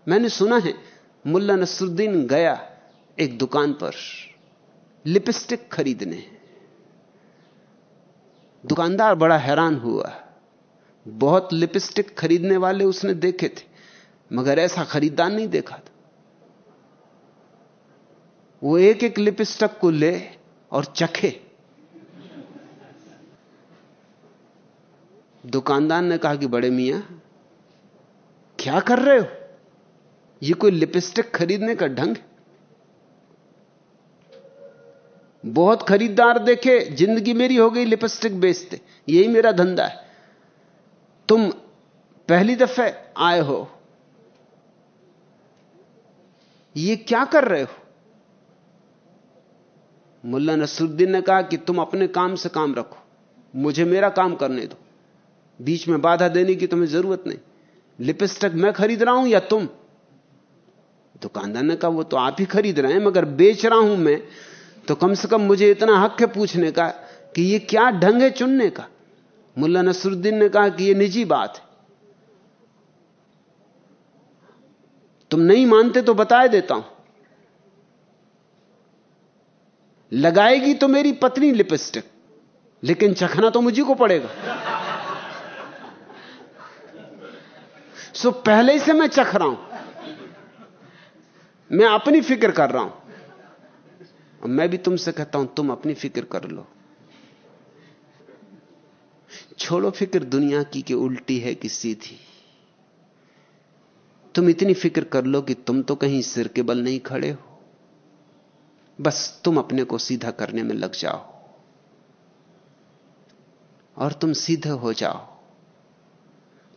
मैंने सुना है, मुल्ला नसरुद्दीन गया एक दुकान पर, लिपस्टिक खरीदने। दुकानदार बड़ा हैरान हुआ। बहुत लिपस्टिक खरीदने वाले उसने देखे थे, मगर ऐसा खरीदार नहीं देखा था। वो एक एक लिपस्टिक को ले और चखे। दुकानदार ने कहा कि, बड़े मियाँ, क्या कर रहे हो? ये कोई लिपस्टिक खरीदने का ढंग बहुत खरीदार देखे, ज़िंदगी मेरी हो गई लिपस्टिक बेचते यही मेरा धंधा है। तुम पहली दफे आए हो। ये क्या कर रहे हो? मुल्ला नसरुद्दीन ने कहा कि तुम अपने काम से काम रखो। मुझे मेरा काम करने दो। बीच में बाधा देने की तुम्हें ज़रूरत नहीं। लिपस्टिक मैं खरीद रहा हूँ या तुम? दुकानदार ने कहा, वो तो आप ही खरीद रहे हैं, मगर बेच रहा हूँ मैं। तो कम से कम मुझे इतना हक है पूछने का कि ये क्या ढंग है चुनने का? मुल्ला नसरुद्दीन ने कहा कि ये निजी बात है। तुम नहीं मानते तो बताए देता हूँ। लगाएगी तो मेरी पत्नी लिपस्टिक, लेकिन चखना तो मुझे को पड़ेगा। सो पहले से मैं चख रहा हूँ। मैं अपनी फ़िक्र कर रहा हूँ। मैं भी तुमसे कहता हूँ, तुम अपनी फ़िक्र कर लो। छोड़ो फ़िक्र दुनिया की कि उल्टी है, कि सीधी। तुम इतनी फ़िक्र कर लो कि तुम तो कहीं सिर के बल नहीं खड़े हो। बस तुम अपने को सीधा करने में लग जाओ। और तुम सीधे हो जाओ।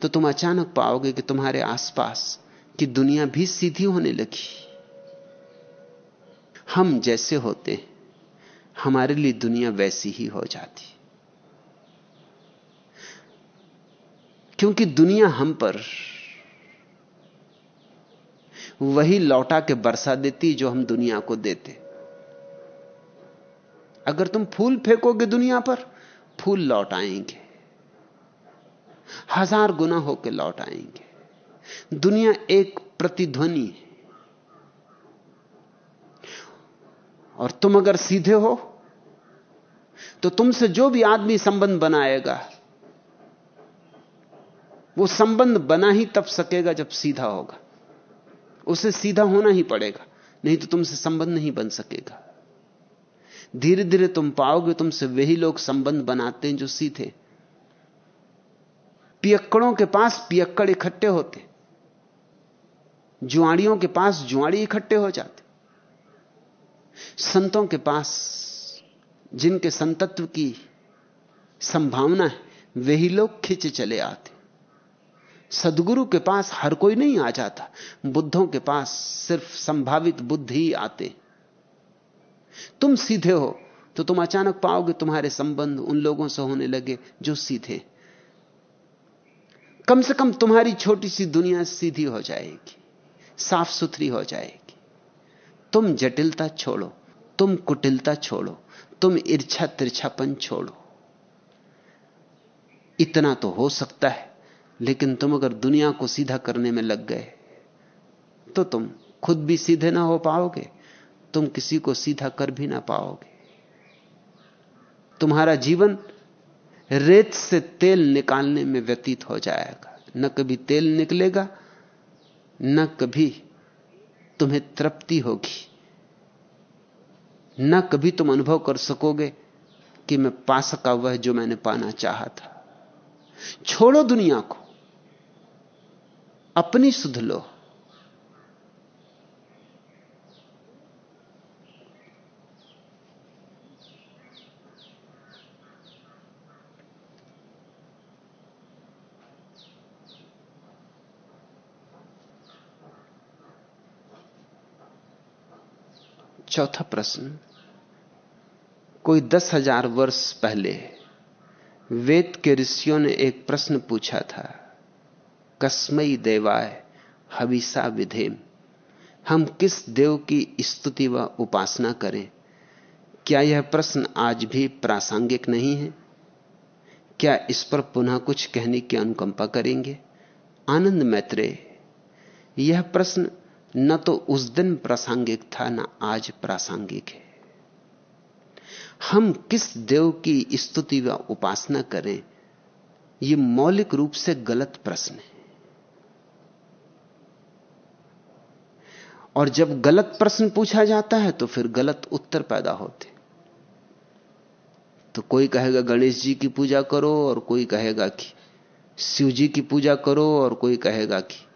तो तुम अचानक पाओगे कि तुम्हारे आसपास की दुनिया भी सीधी होने लगी। हम जैसे होते हैं हमारे लिए दुनिया वैसी ही हो जाती। क्योंकि दुनिया हम पर वही लौटा के बरसा देती जो हम दुनिया को देते। अगर तुम फूल फेंकोगे दुनिया पर, फूल लौट आएँगे। हज़ार गुना होकर लौट आएँगे। दुनिया एक प्रतिध्वनि है। और तुम अगर सीधे हो तो तुमसे जो भी आदमी संबंध बनाएगा, वो संबंध बना ही तब सकेगा जब सीधा होगा। उसे सीधा होना ही पड़ेगा, नहीं तो तुमसे संबंध नहीं बन सकेगा। धीरे धीरे तुम पाओगे, तुमसे वही लोग संबंध बनाते हैं जो सीधे। पियक्कड़ों के पास पियक्कड़ इकट्ठे होते, जुआड़ियों के पास जुआड़ी इकट्ठे हो जाते। संतों के पास, जिनके संतत्व की संभावना है वही लोग खिंचे चले आते। सदगुरु के पास हर कोई नहीं आ जाता। बुद्धों के पास सिर्फ़ संभावित बुद्ध ही आते। तुम सीधे हो तो तुम अचानक पाओगे तुम्हारे संबंध उन लोगों से होने लगे जो सीधे। कम से कम तुम्हारी छोटी सी दुनिया सीधी हो जाएगी, साफ़ सुथरी हो जाएगी। तुम जटिलता छोड़ो, तुम कुटिलता छोड़ो, तुम ईर्छा तिरछापन छोड़ो। इतना तो हो सकता है, लेकिन तुम अगर दुनिया को सीधा करने में लग गए तो तुम खुद भी सीधे ना हो पाओगे, तुम किसी को सीधा कर भी ना पाओगे। तुम्हारा जीवन रेत से तेल निकालने में व्यतीत हो जाएगा। न कभी तेल निकलेगा, न कभी तुम्हें तृप्ति होगी। न कभी तुम अनुभव कर सकोगे कि मैं पा सका वह जो मैंने पाना चाहा था। छोड़ो दुनिया को। अपनी सुध लो। चौथा प्रश्न, कोई दस हज़ार वर्ष पहले वेद के ऋषियों ने एक प्रश्न पूछा था, कस्मई देवाय हविसा विधेम, हम किस देव की स्तुति व उपासना करें? क्या यह प्रश्न आज भी प्रासंगिक नहीं है? क्या इस पर पुनः कुछ कहने की अनुकंपा करेंगे? आनंद मैत्रेय, यह प्रश्न न तो उस दिन प्रासंगिक था, न आज प्रासंगिक है। हम किस देव की स्तुति व उपासना करें यह मौलिक रूप से गलत प्रश्न है। और जब गलत प्रश्न पूछा जाता है तो फिर गलत उत्तर पैदा होते। तो कोई कहेगा, गणेश जी की पूजा करो, और कोई कहेगा कि शिव जी की पूजा करो, और कोई कहेगा कि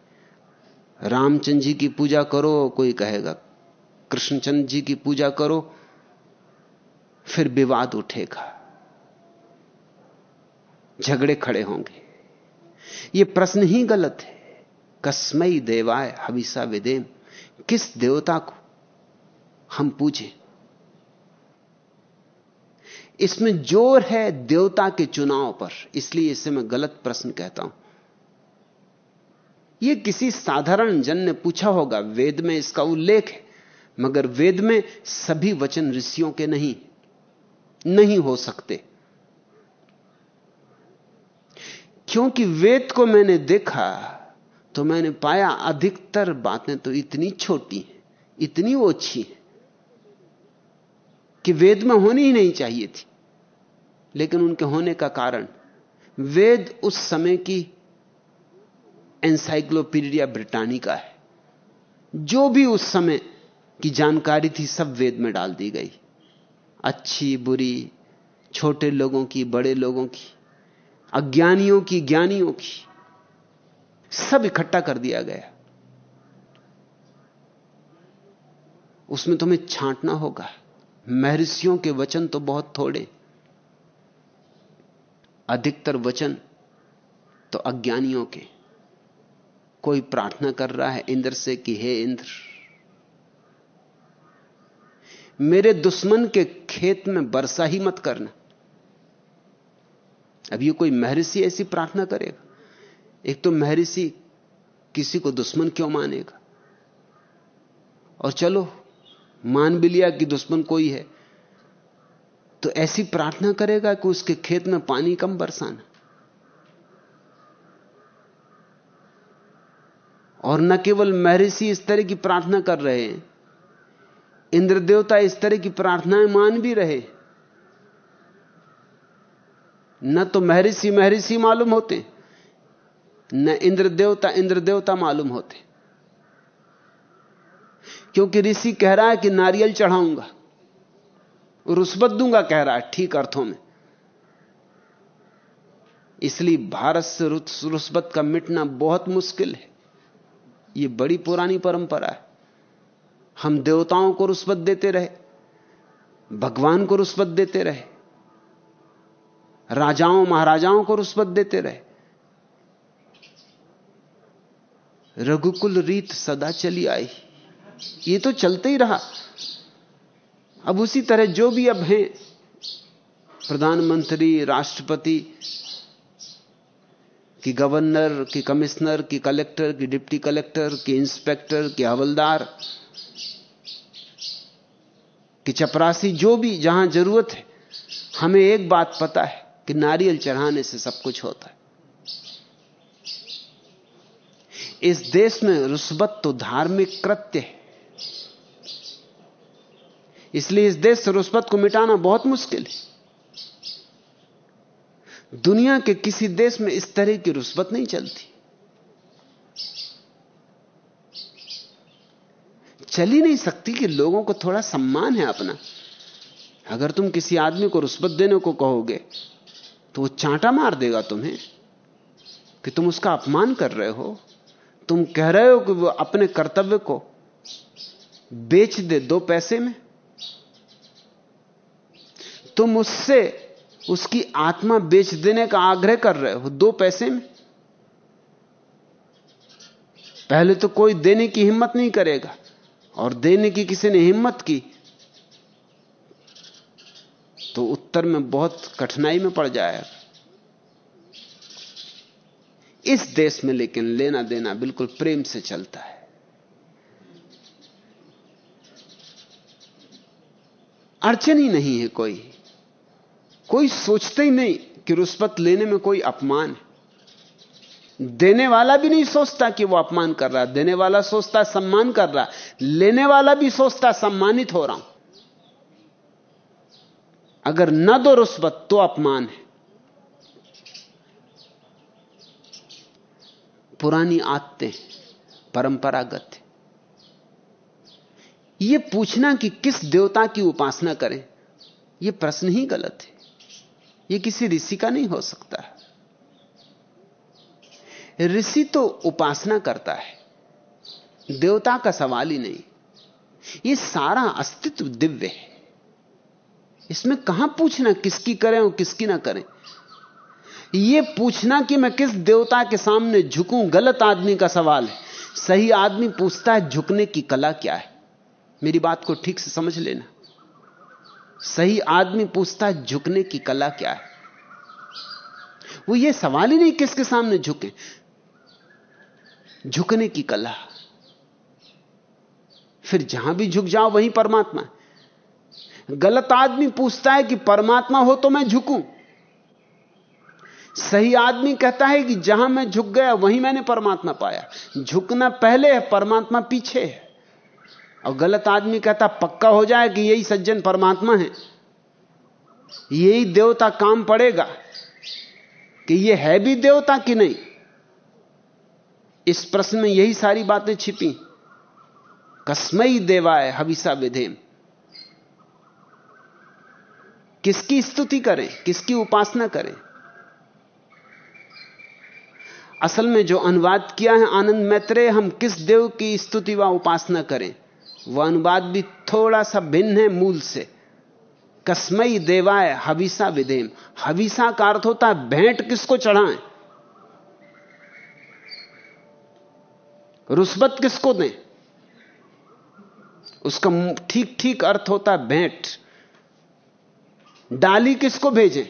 रामचंद्र जी की पूजा करो, कोई कहेगा कृष्णचंद जी की पूजा करो, फिर विवाद उठेगा। झगड़े खड़े होंगे। यह प्रश्न ही गलत है। कस्मई देवाय हविसा विदेम किस देवता को हम पूजें? इसमें ज़ोर है देवता के चुनाव पर, इसलिए इसे मैं गलत प्रश्न कहता हूँ। यह किसी साधारण जन ने पूछा होगा, वेद में इसका उल्लेख है, मगर वेद में सभी वचन ऋषियों के नहीं नहीं हो सकते। क्योंकि वेद को मैंने देखा तो मैंने पाया अधिकतर बातें तो इतनी छोटी हैं, इतनी ओछी हैं, कि वेद में होनी ही नहीं चाहिए थी। लेकिन उनके होने का कारण, वेद उस समय की एनसाइक्लोपीडिया ब्रिटानिका है। जो भी उस समय की जानकारी थी, सब वेद में डाल दी गई। अच्छी, बुरी, छोटे लोगों की, बड़े लोगों की, अज्ञानियों की, ज्ञानियों की, सब इकट्ठा कर दिया गया। उसमें तुम्हें छांटना होगा। महर्षियों के वचन तो बहुत थोड़े। अधिकतर वचन तो अज्ञानियों के। कोई प्रार्थना कर रहा है इंद्र से कि हे इंद्र, मेरे दुश्मन के खेत में वर्षा ही मत करना। अब ये कोई महर्षि ऐसी प्रार्थना करेगा? एक तो महर्षि किसी को दुश्मन क्यों मानेगा? और चलो, मान भी लिया कि दुश्मन कोई है तो ऐसी प्रार्थना करेगा कि उसके खेत में पानी कम बरसाना। और न केवल महर्षि इस तरह की प्रार्थना कर रहे हैं इंद्र देवता इस तरह की प्रार्थनाएँ मान भी रहे। न तो महर्षि महर्षि मालूम होते, न इंद्र देवता इंद्र देवता मालूम होते। क्योंकि ऋषि कह रहा है कि नारियल चढ़ाऊँगा रुस्बत दूँगा कह रहा है, ठीक अर्थों में। इसलिए भारत से रुस्बत का मिटना बहुत मुश्किल है। यह बड़ी पुरानी परंपरा है। हम देवताओं को रुस्बत देते रहे, भगवान को रुस्बत देते रहे, राजाओं, महाराजाओं को रुस्बत देते रहे। रघुकुल रीत सदा चली आई। ये तो चलते ही रहा। अब उसी तरह जो भी अब हैं, प्रधानमंत्री, राष्ट्रपति कि गवर्नर, कि कमिश्नर, कि कलेक्टर, कि डिप्टी कलेक्टर, कि इंस्पेक्टर, कि हवलदार, कि चपरासी, जो भी, जहाँ ज़रूरत है, हमें एक बात पता है कि नारियल चढ़ाने से सब कुछ होता है। इस देश में रुस्बत तो धार्मिक कृत्य है। इसलिए इस देश से रुस्बत को मिटाना बहुत मुश्किल है। दुनिया के किसी देश में इस तरह की रुस्बत नहीं चलती। चल ही नहीं सकती कि लोगों को थोड़ा सम्मान है अपना। अगर तुम किसी आदमी को रुस्बत देने को कहोगे तो वो चांटा मार देगा तुम्हें कि तुम उसका अपमान कर रहे हो। तुम कह रहे हो कि वो अपने कर्तव्य को बेच दे दो पैसे में। तुम उससे उसकी आत्मा बेच देने का आग्रह कर रहे हो दो पैसे में। पहले तो कोई देने की हिम्मत नहीं करेगा, और देने की किसी ने हिम्मत की तो उत्तर में बहुत कठिनाई में पड़ जाएगा। इस देश में लेकिन लेना देना बिल्कुल प्रेम से चलता है। अड़चन ही नहीं है कोई। कोई सोचते ही नहीं कि रुष्पत लेने में कोई अपमान है। देने वाला भी नहीं सोचता कि वो अपमान कर रहा देने वाला सोचता सम्मान कर रहा लेने वाला भी सोचता सम्मानित हो रहा हूँ। अगर न दो रुस्बत तो अपमान है। पुरानी आदतें परंपरागत यह पूछना कि किस देवता की उपासना करें यह प्रश्न ही गलत है। यह किसी ऋषि का नहीं हो सकता। ऋषि तो उपासना करता है, देवता का सवाल ही नहीं। यह सारा अस्तित्व दिव्य है। इसमें कहाँ पूछना किसकी करें और किसकी ना करें? यह पूछना कि मैं किस देवता के सामने झुकूं, गलत आदमी का सवाल है। सही आदमी पूछता है, झुकने की कला क्या है? मेरी बात को ठीक से समझ लेना। सही आदमी पूछता है, झुकने की कला क्या है? वो ये सवाल ही नहीं किसके सामने झुके। झुकने की कला। फिर जहाँ भी झुक जाओ, वहीं परमात्मा। गलत आदमी पूछता है कि परमात्मा हो तो मैं झुकूं। सही आदमी कहता है कि जहाँ मैं झुक गया, वहीं मैंने परमात्मा पाया। झुकना पहले है, परमात्मा पीछे है। और गलत आदमी कहता, पक्का हो जाए कि यही सज्जन परमात्मा है। यही देवता काम पड़ेगा कि यह है भी देवता कि नहीं? इस प्रश्न में यही सारी बातें छिपी। कस्मई देवाय हविसा विधेम। किसकी स्तुति करें, किसकी उपासना करें? असल में जो अनुवाद किया है आनंद मैत्रेय, हम किस देव की स्तुति व उपासना करें? वह अनुवाद भी थोड़ा सा भिन्न है मूल से। कसमई देवाय हविसा विदेम। हविसा का अर्थ होता है भेंट किसको चढ़ाएँ? रुस्बत किसको दें? उसका ठीक ठीक अर्थ होता है भेंट। डाली किसको भेजें?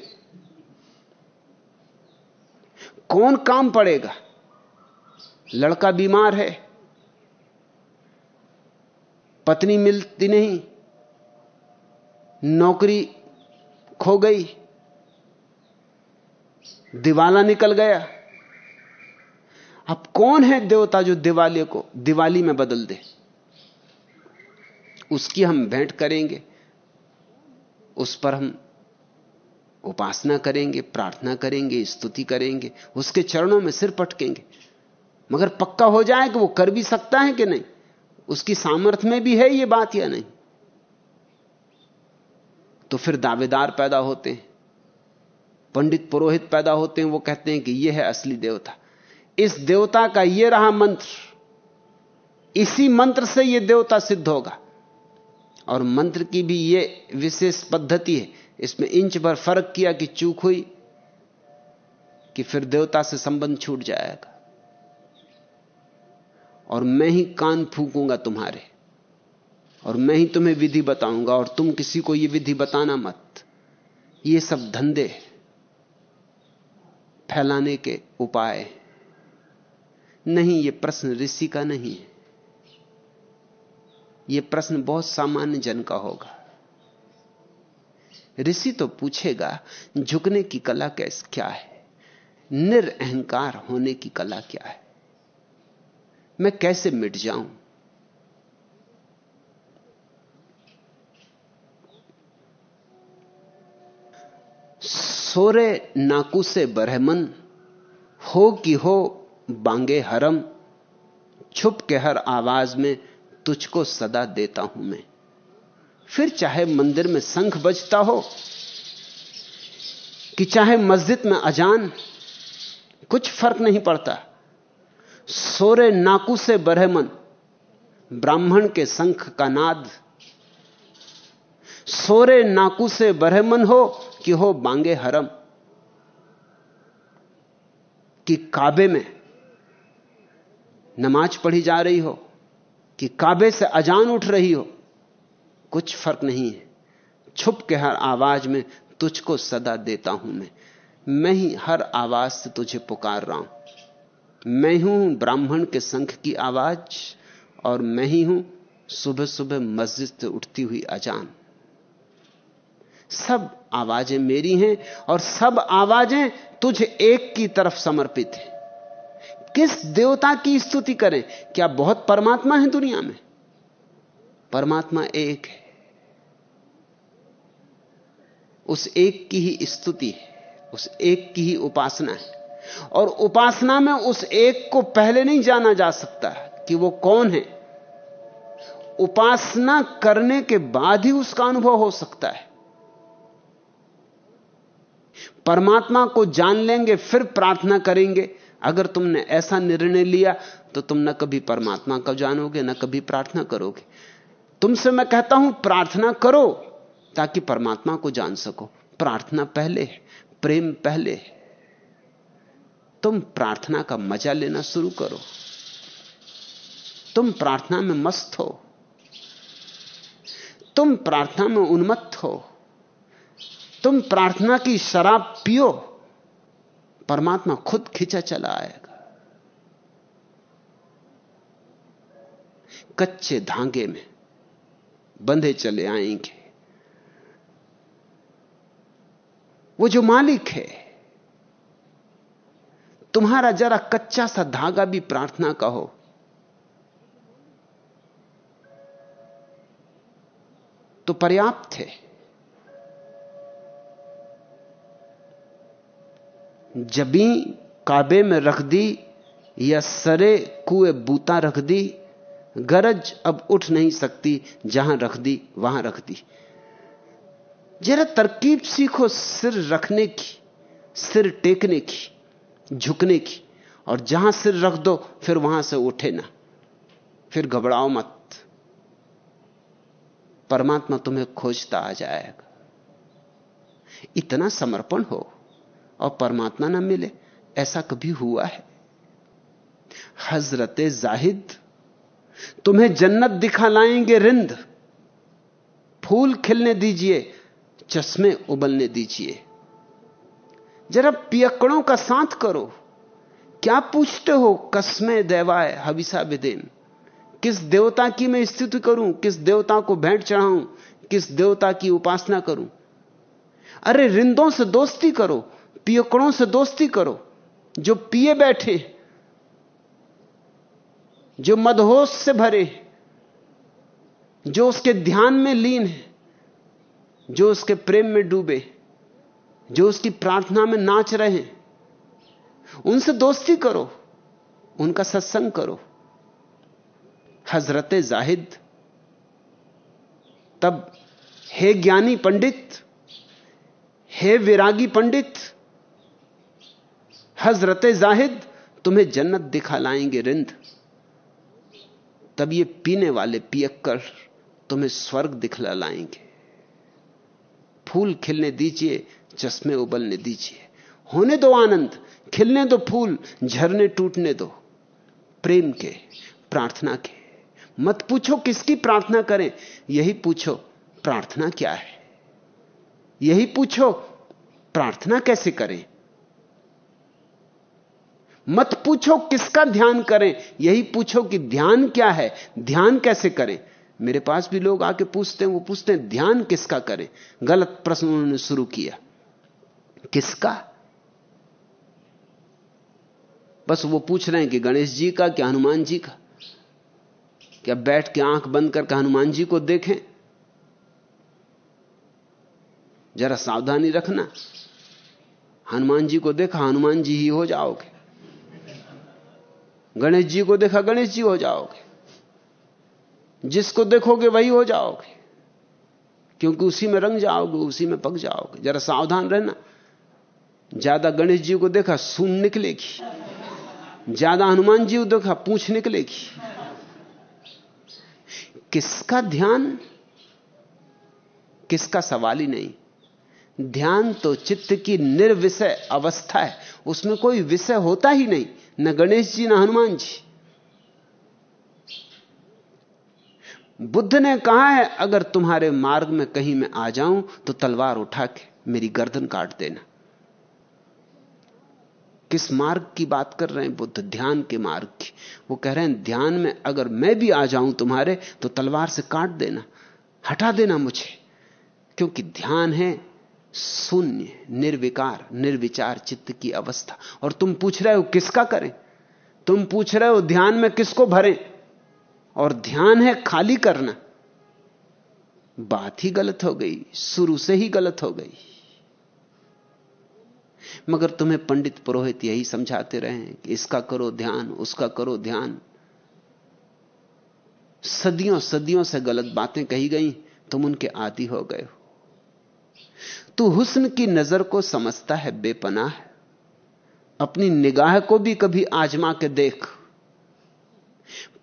कौन काम पड़ेगा? लड़का बीमार है। पत्नी मिलती नहीं, नौकरी खो गई, दिवाला निकल गया। अब कौन है देवता जो दिवाली को, दिवाली में बदल दे? उसकी हम भेंट करेंगे, उस पर हम उपासना करेंगे, प्रार्थना करेंगे, स्तुति करेंगे, उसके चरणों में सिर पटकेंगे। मगर पक्का हो जाए कि वो कर भी सकता है कि नहीं? उसकी सामर्थ्य में भी है ये बात या नहीं? तो फिर दावेदार पैदा होते हैं। पंडित पुरोहित पैदा होते हैं, वो कहते हैं कि यह है असली देवता। इस देवता का यह रहा मंत्र। इसी मंत्र से यह देवता सिद्ध होगा। और मंत्र की भी यह विशेष पद्धति है। इसमें इंच भर फ़र्क किया कि चूक हुई कि फिर देवता से संबंध छूट जाएगा। और मैं ही कान फूकूँगा तुम्हारे। और मैं ही तुम्हें विधि बताऊँगा और तुम किसी को यह विधि बताना मत। ये सब धंधे फैलाने के उपाय नहीं, ये प्रश्न ऋषि का नहीं है। यह प्रश्न बहुत सामान्य जन का होगा। ऋषि तो पूछेगा, झुकने की कला कैस, क्या है? निरअहकार होने की कला क्या है? मैं कैसे मिट जाऊँ? सोरे नाकू से बरहमन, हो कि हो बांगे हरम, छुप के हर आवाज़ में तुझको सदा देता हूँ मैं। फिर चाहे मंदिर में शंख बजता हो, कि चाहे मस्जिद में अजान, कुछ फ़र्क नहीं पड़ता। सोरे नाकू से बरहमन ब्राह्मण के संख का नाद। सोरे नाकू से बरहमन हो कि हो बांगे हरम, कि काबे में नमाज़ पढ़ी जा रही हो, कि काबे से अजान उठ रही हो, कुछ फ़र्क नहीं है। छुप के हर आवाज़ में तुझको सदा देता हूँ मैं। मैं ही हर आवाज़ से तुझे पुकार रहा हूँ। मैं हूँ ब्राह्मण के संख की आवाज़ और मैं ही हूँ सुबह सुबह मस्जिद से उठती हुई अजान। सब आवाज़ें मेरी हैं और सब आवाज़ें तुझ एक की तरफ़ समर्पित हैं। किस देवता की स्तुति करें? क्या बहुत परमात्मा है दुनिया में? परमात्मा एक है। उस एक की ही स्तुति है, उस एक की ही उपासना है। और उपासना में उस एक को पहले नहीं जाना जा सकता कि वो कौन है। उपासना करने के बाद ही उसका अनुभव हो सकता है। परमात्मा को जान लेंगे, फिर प्रार्थना करेंगे। अगर तुमने ऐसा निर्णय लिया तो तुम न कभी परमात्मा को जानोगे, न कभी प्रार्थना करोगे। तुमसे मैं कहता हूँ, प्रार्थना करो ताकि परमात्मा को जान सको। प्रार्थना पहले है, प्रेम पहले है। तुम प्रार्थना का मज़ा लेना शुरू करो। तुम प्रार्थना में मस्त हो। तुम प्रार्थना में उन्मत्त हो। तुम प्रार्थना की शराब पियो। परमात्मा खुद खिंचा चला आएगा। कच्चे धागे में बंधे चले आएँगे। वो जो मालिक है तुम्हारा जरा कच्चा सा धागा भी प्रार्थना का हो तो पर्याप्त है। जबी काबे में रख दी या सरे कुए बूता रख दी, गरज अब उठ नहीं सकती, जहाँ रख दी, वहाँ रख दी। जरा तरकीब सीखो सिर रखने की, सिर टेकने की। झुकने की। और जहाँ सिर रख दो, फिर वहाँ से उठे ना। फिर घबराओ मत। परमात्मा तुम्हें खोजता आ जाएगा। इतना समर्पण हो और परमात्मा ना मिले, ऐसा कभी हुआ है? हज़रत जाहिद, तुम्हें जन्नत दिखा लाएँगे रिंद। फूल खिलने दीजिए, चश्मे उबलने दीजिए। जरा पियकड़ों का साथ करो। क्या पूछते हो कस्मे देवाए हविसा विदेन? किस देवता की मैं स्थिति करूँ? किस देवता को भेंट चढ़ाऊं? किस देवता की उपासना करूँ? अरे, रिंदों से दोस्ती करो पियकड़ों से दोस्ती करो। जो पिए बैठे, जो मदहोश से भरे, जो उसके ध्यान में लीन है, जो उसके प्रेम में डूबे जो उसकी प्रार्थना में नाच रहे हैं, उनसे दोस्ती करो, उनका सत्संग करो। हज़रत जाहिद, तब हे ज्ञानी पंडित, हे विरागी पंडित, हज़रत जाहिद तुम्हें जन्नत दिखा लाएँगे रिंद। तब ये पीने वाले पियक्कर तुम्हें स्वर्ग दिखला लाएँगे। फूल खिलने दीजिए चश्मे उबलने दीजिए। होने दो आनंद, खिलने दो फूल, झरने टूटने दो। प्रेम के, प्रार्थना के। मत पूछो किसकी प्रार्थना करें, यही पूछो, प्रार्थना क्या है? यही पूछो, प्रार्थना कैसे करें? मत पूछो किसका ध्यान करें, यही पूछो कि ध्यान क्या है, ध्यान कैसे करें? मेरे पास भी लोग आके पूछते हैं, वो पूछते हैं, ध्यान किसका करें? गलत प्रश्न उन्होंने शुरू किया। किसका? बस वो पूछ रहे हैं कि गणेश जी का, क्या हनुमान जी का? क्या बैठ के आँख बंद करके हनुमान जी को देखें? जरा सावधानी रखना। हनुमान जी को देखा, हनुमान जी ही हो जाओगे। गणेश जी को देखा, गणेश जी हो जाओगे। जिसको देखोगे वही हो जाओगे। क्योंकि उसी में रंग जाओगे, उसी में पक जाओगे। जरा सावधान रहना। ज़्यादा गणेश जी को देखा, सुन निकलेगी। ज़्यादा हनुमान जी को देखा, पूछ निकलेगी। किसका ध्यान? किसका सवाल ही नहीं। ध्यान तो चित्त की निर्विषय अवस्था है। उसमें कोई विषय होता ही नहीं, न गणेश जी, न हनुमान जी। बुद्ध ने कहा है, अगर तुम्हारे मार्ग में कहीं मैं आ जाऊँ तो तलवार उठा के मेरी गर्दन काट देना। किस मार्ग की बात कर रहे हैं? बुद्ध ध्यान के मार्ग की। वो कह रहे हैं, ध्यान में अगर मैं भी आ जाऊँ तुम्हारे तो तलवार से काट देना, हटा देना मुझे। क्योंकि ध्यान है शून्य, निर्विकार, निर्विचार चित्त की अवस्था। और तुम पूछ रहे हो, किसका करें? तुम पूछ रहे हो, ध्यान में किसको भरें? और ध्यान है खाली करना। बात ही गलत हो गई, शुरू से ही गलत हो गई। मगर तुम्हें पंडित पुरोहित यही समझाते रहे कि इसका करो ध्यान, उसका करो ध्यान। सदियों सदियों से गलत बातें कही गई, तुम उनके आदि हो गए हो। तू हुस्न की नज़र को समझता है, बेपनाह अपनी निगाह को भी कभी आजमा के देख।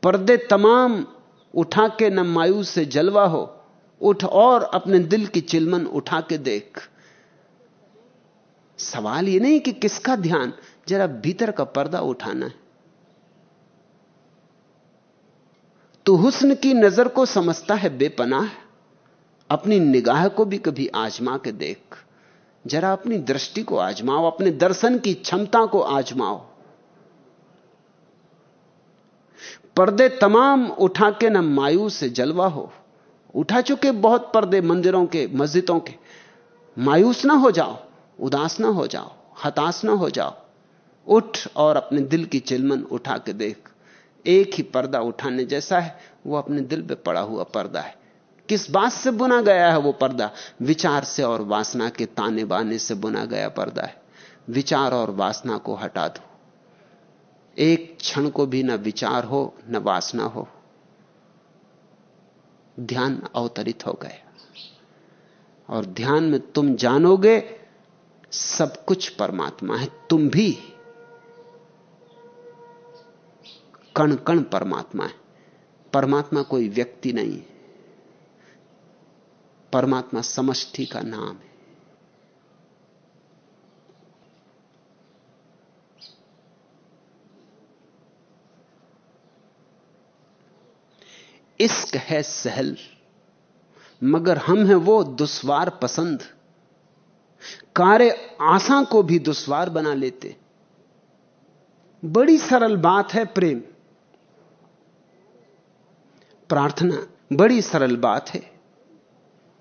पर्दे तमाम उठा के न मायूस से जलवा हो, उठ और अपने दिल की चिलमन उठा के देख। सवाल यह नहीं कि किसका ध्यान, जरा भीतर का पर्दा उठाना है। तो हुस्न की नज़र को समझता है बेपनाह, अपनी निगाह को भी कभी आजमा के देख। जरा अपनी दृष्टि को आजमाओ, अपने दर्शन की क्षमता को आजमाओ। पर्दे तमाम उठा के न मायूस से जलवा हो। उठा चुके बहुत पर्दे मंदिरों के, मस्जिदों के। मायूस ना हो जाओ। उदास ना हो जाओ, हताश ना हो जाओ। उठ और अपने दिल की चिलमन उठा के देख। एक ही पर्दा उठाने जैसा है, वो अपने दिल पे पड़ा हुआ पर्दा है। किस बात से बुना गया है वो पर्दा? विचार से और वासना के ताने बाने से बुना गया पर्दा है। विचार और वासना को हटा दो। एक क्षण को भी ना विचार हो, न वासना हो। ध्यान अवतरित हो गया। और ध्यान में तुम जानोगे सब कुछ परमात्मा है, तुम भी कण कण परमात्मा है। परमात्मा कोई व्यक्ति नहीं है। परमात्मा समष्टि का नाम है। इश्क है सहल, मगर हम हैं वो दुश्वार पसंद। कार्य आशा को भी दुश्वार बना लेते। बड़ी सरल बात है प्रेम। प्रार्थना बड़ी सरल बात है।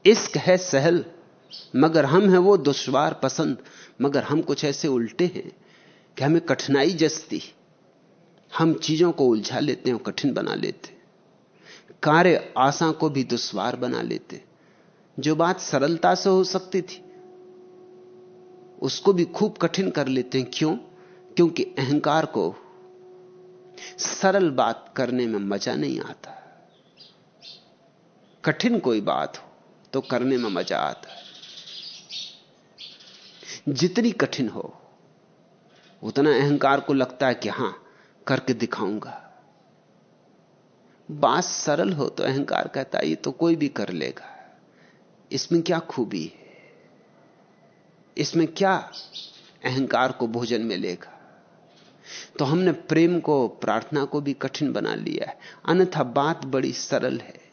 इश्क है सहल, मगर हम हैं वो दुश्वार पसंद, मगर हम कुछ ऐसे उल्टे हैं कि हमें कठिनाई जसती। हम चीज़ों को उलझा लेते हैं और कठिन बना लेते। कार्य आशा को भी दुश्वार बना लेते। जो बात सरलता से हो सकती थी उसको भी खूब कठिन कर लेते हैं। क्यों? क्योंकि अहंकार को सरल बात करने में मज़ा नहीं आता। कठिन कोई बात हो तो करने में मज़ा आता है। जितनी कठिन हो, उतना अहंकार को लगता है कि हाँ, करके दिखाऊँगा। बात सरल हो तो अहंकार कहता है, ये तो कोई भी कर लेगा। इसमें क्या खूबी है? इसमें क्या अहंकार को भोजन मिलेगा? तो हमने प्रेम को, प्रार्थना को भी कठिन बना लिया है। अन्यथा बात बड़ी सरल है।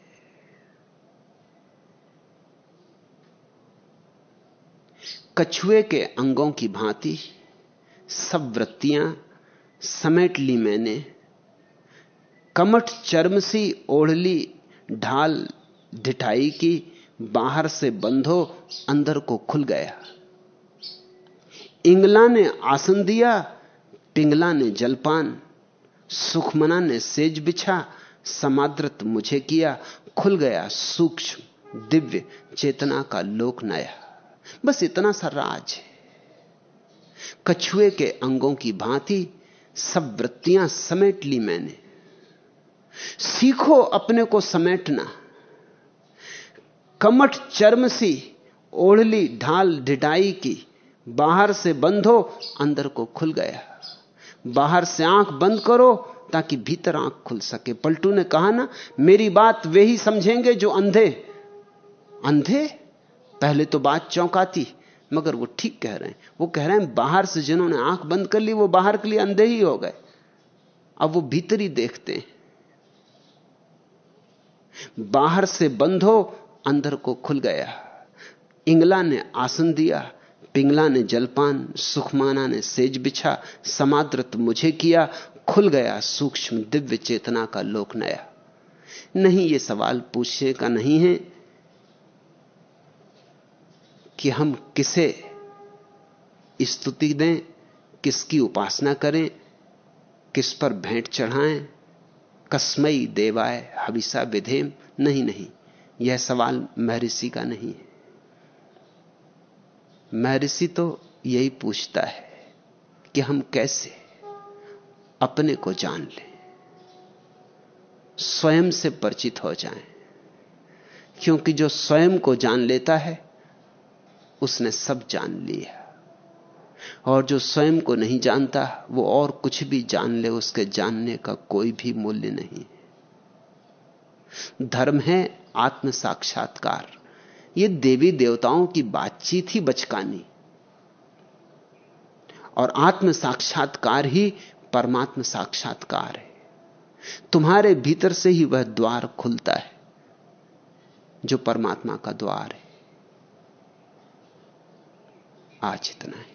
कछुए के अंगों की भांति सब वृत्तियाँ समेट ली मैंने। कमठ चर्म सी ओढ़ली ढाल ढिठाई की बाहर से बंधो अंदर को खुल गया। इंगला ने आसन दिया पिंगला ने जलपान, सुखमना ने सेज बिछा, समाद्रत मुझे किया, खुल गया सूक्ष्म, दिव्य चेतना का लोक नया। बस इतना सा राज है। कछुए के अंगों की भांति सब वृत्तियाँ समेट ली मैंने। सीखो अपने को समेटना। कमठ चर्म सी ओढ़ली ढाल ढिडाई की। बाहर से बंद हो अंदर को खुल गया। बाहर से आँख बंद करो ताकि भीतर आँख खुल सके। पलटू ने कहा ना, मेरी बात वे ही समझेंगे जो अंधे। अंधे? पहले तो बात चौंकाती, मगर वो ठीक कह रहे हैं। वो कह रहे हैं, बाहर से जिन्होंने आँख बंद कर ली, वो बाहर के लिए अंधे ही हो गए। अब वो भीतर ही देखते हैं। बाहर से बंद हो अंदर को खुल गया। इंगला ने आसन दिया पिंगला ने जलपान, सुखमाना ने सेज बिछा, समाद्रत मुझे किया, खुल गया सूक्ष्म दिव्य चेतना का लोक नया। नहीं ये सवाल पूछने का नहीं है कि हम किसे स्तुति दें, किसकी उपासना करें, किस पर भेंट चढ़ाएँ, कस्मई देवाय हविसा विधेम। नहीं नहीं, यह सवाल महर्षि का नहीं है। महर्षि तो यही पूछता है कि हम कैसे अपने को जान लें, स्वयं से परिचित हो जाएँ। क्योंकि जो स्वयं को जान लेता है, उसने सब जान लिया। और जो स्वयं को नहीं जानता, वो और कुछ भी जान ले, उसके जानने का कोई भी मूल्य नहीं धर्म है आत्म साक्षात्कार ये देवी देवताओं की बातचीत ही बचकानी। और आत्म साक्षात्कार ही परमात्म साक्षात्कार है। तुम्हारे भीतर से ही वह द्वार खुलता है, जो परमात्मा का द्वार है। आज इतना है।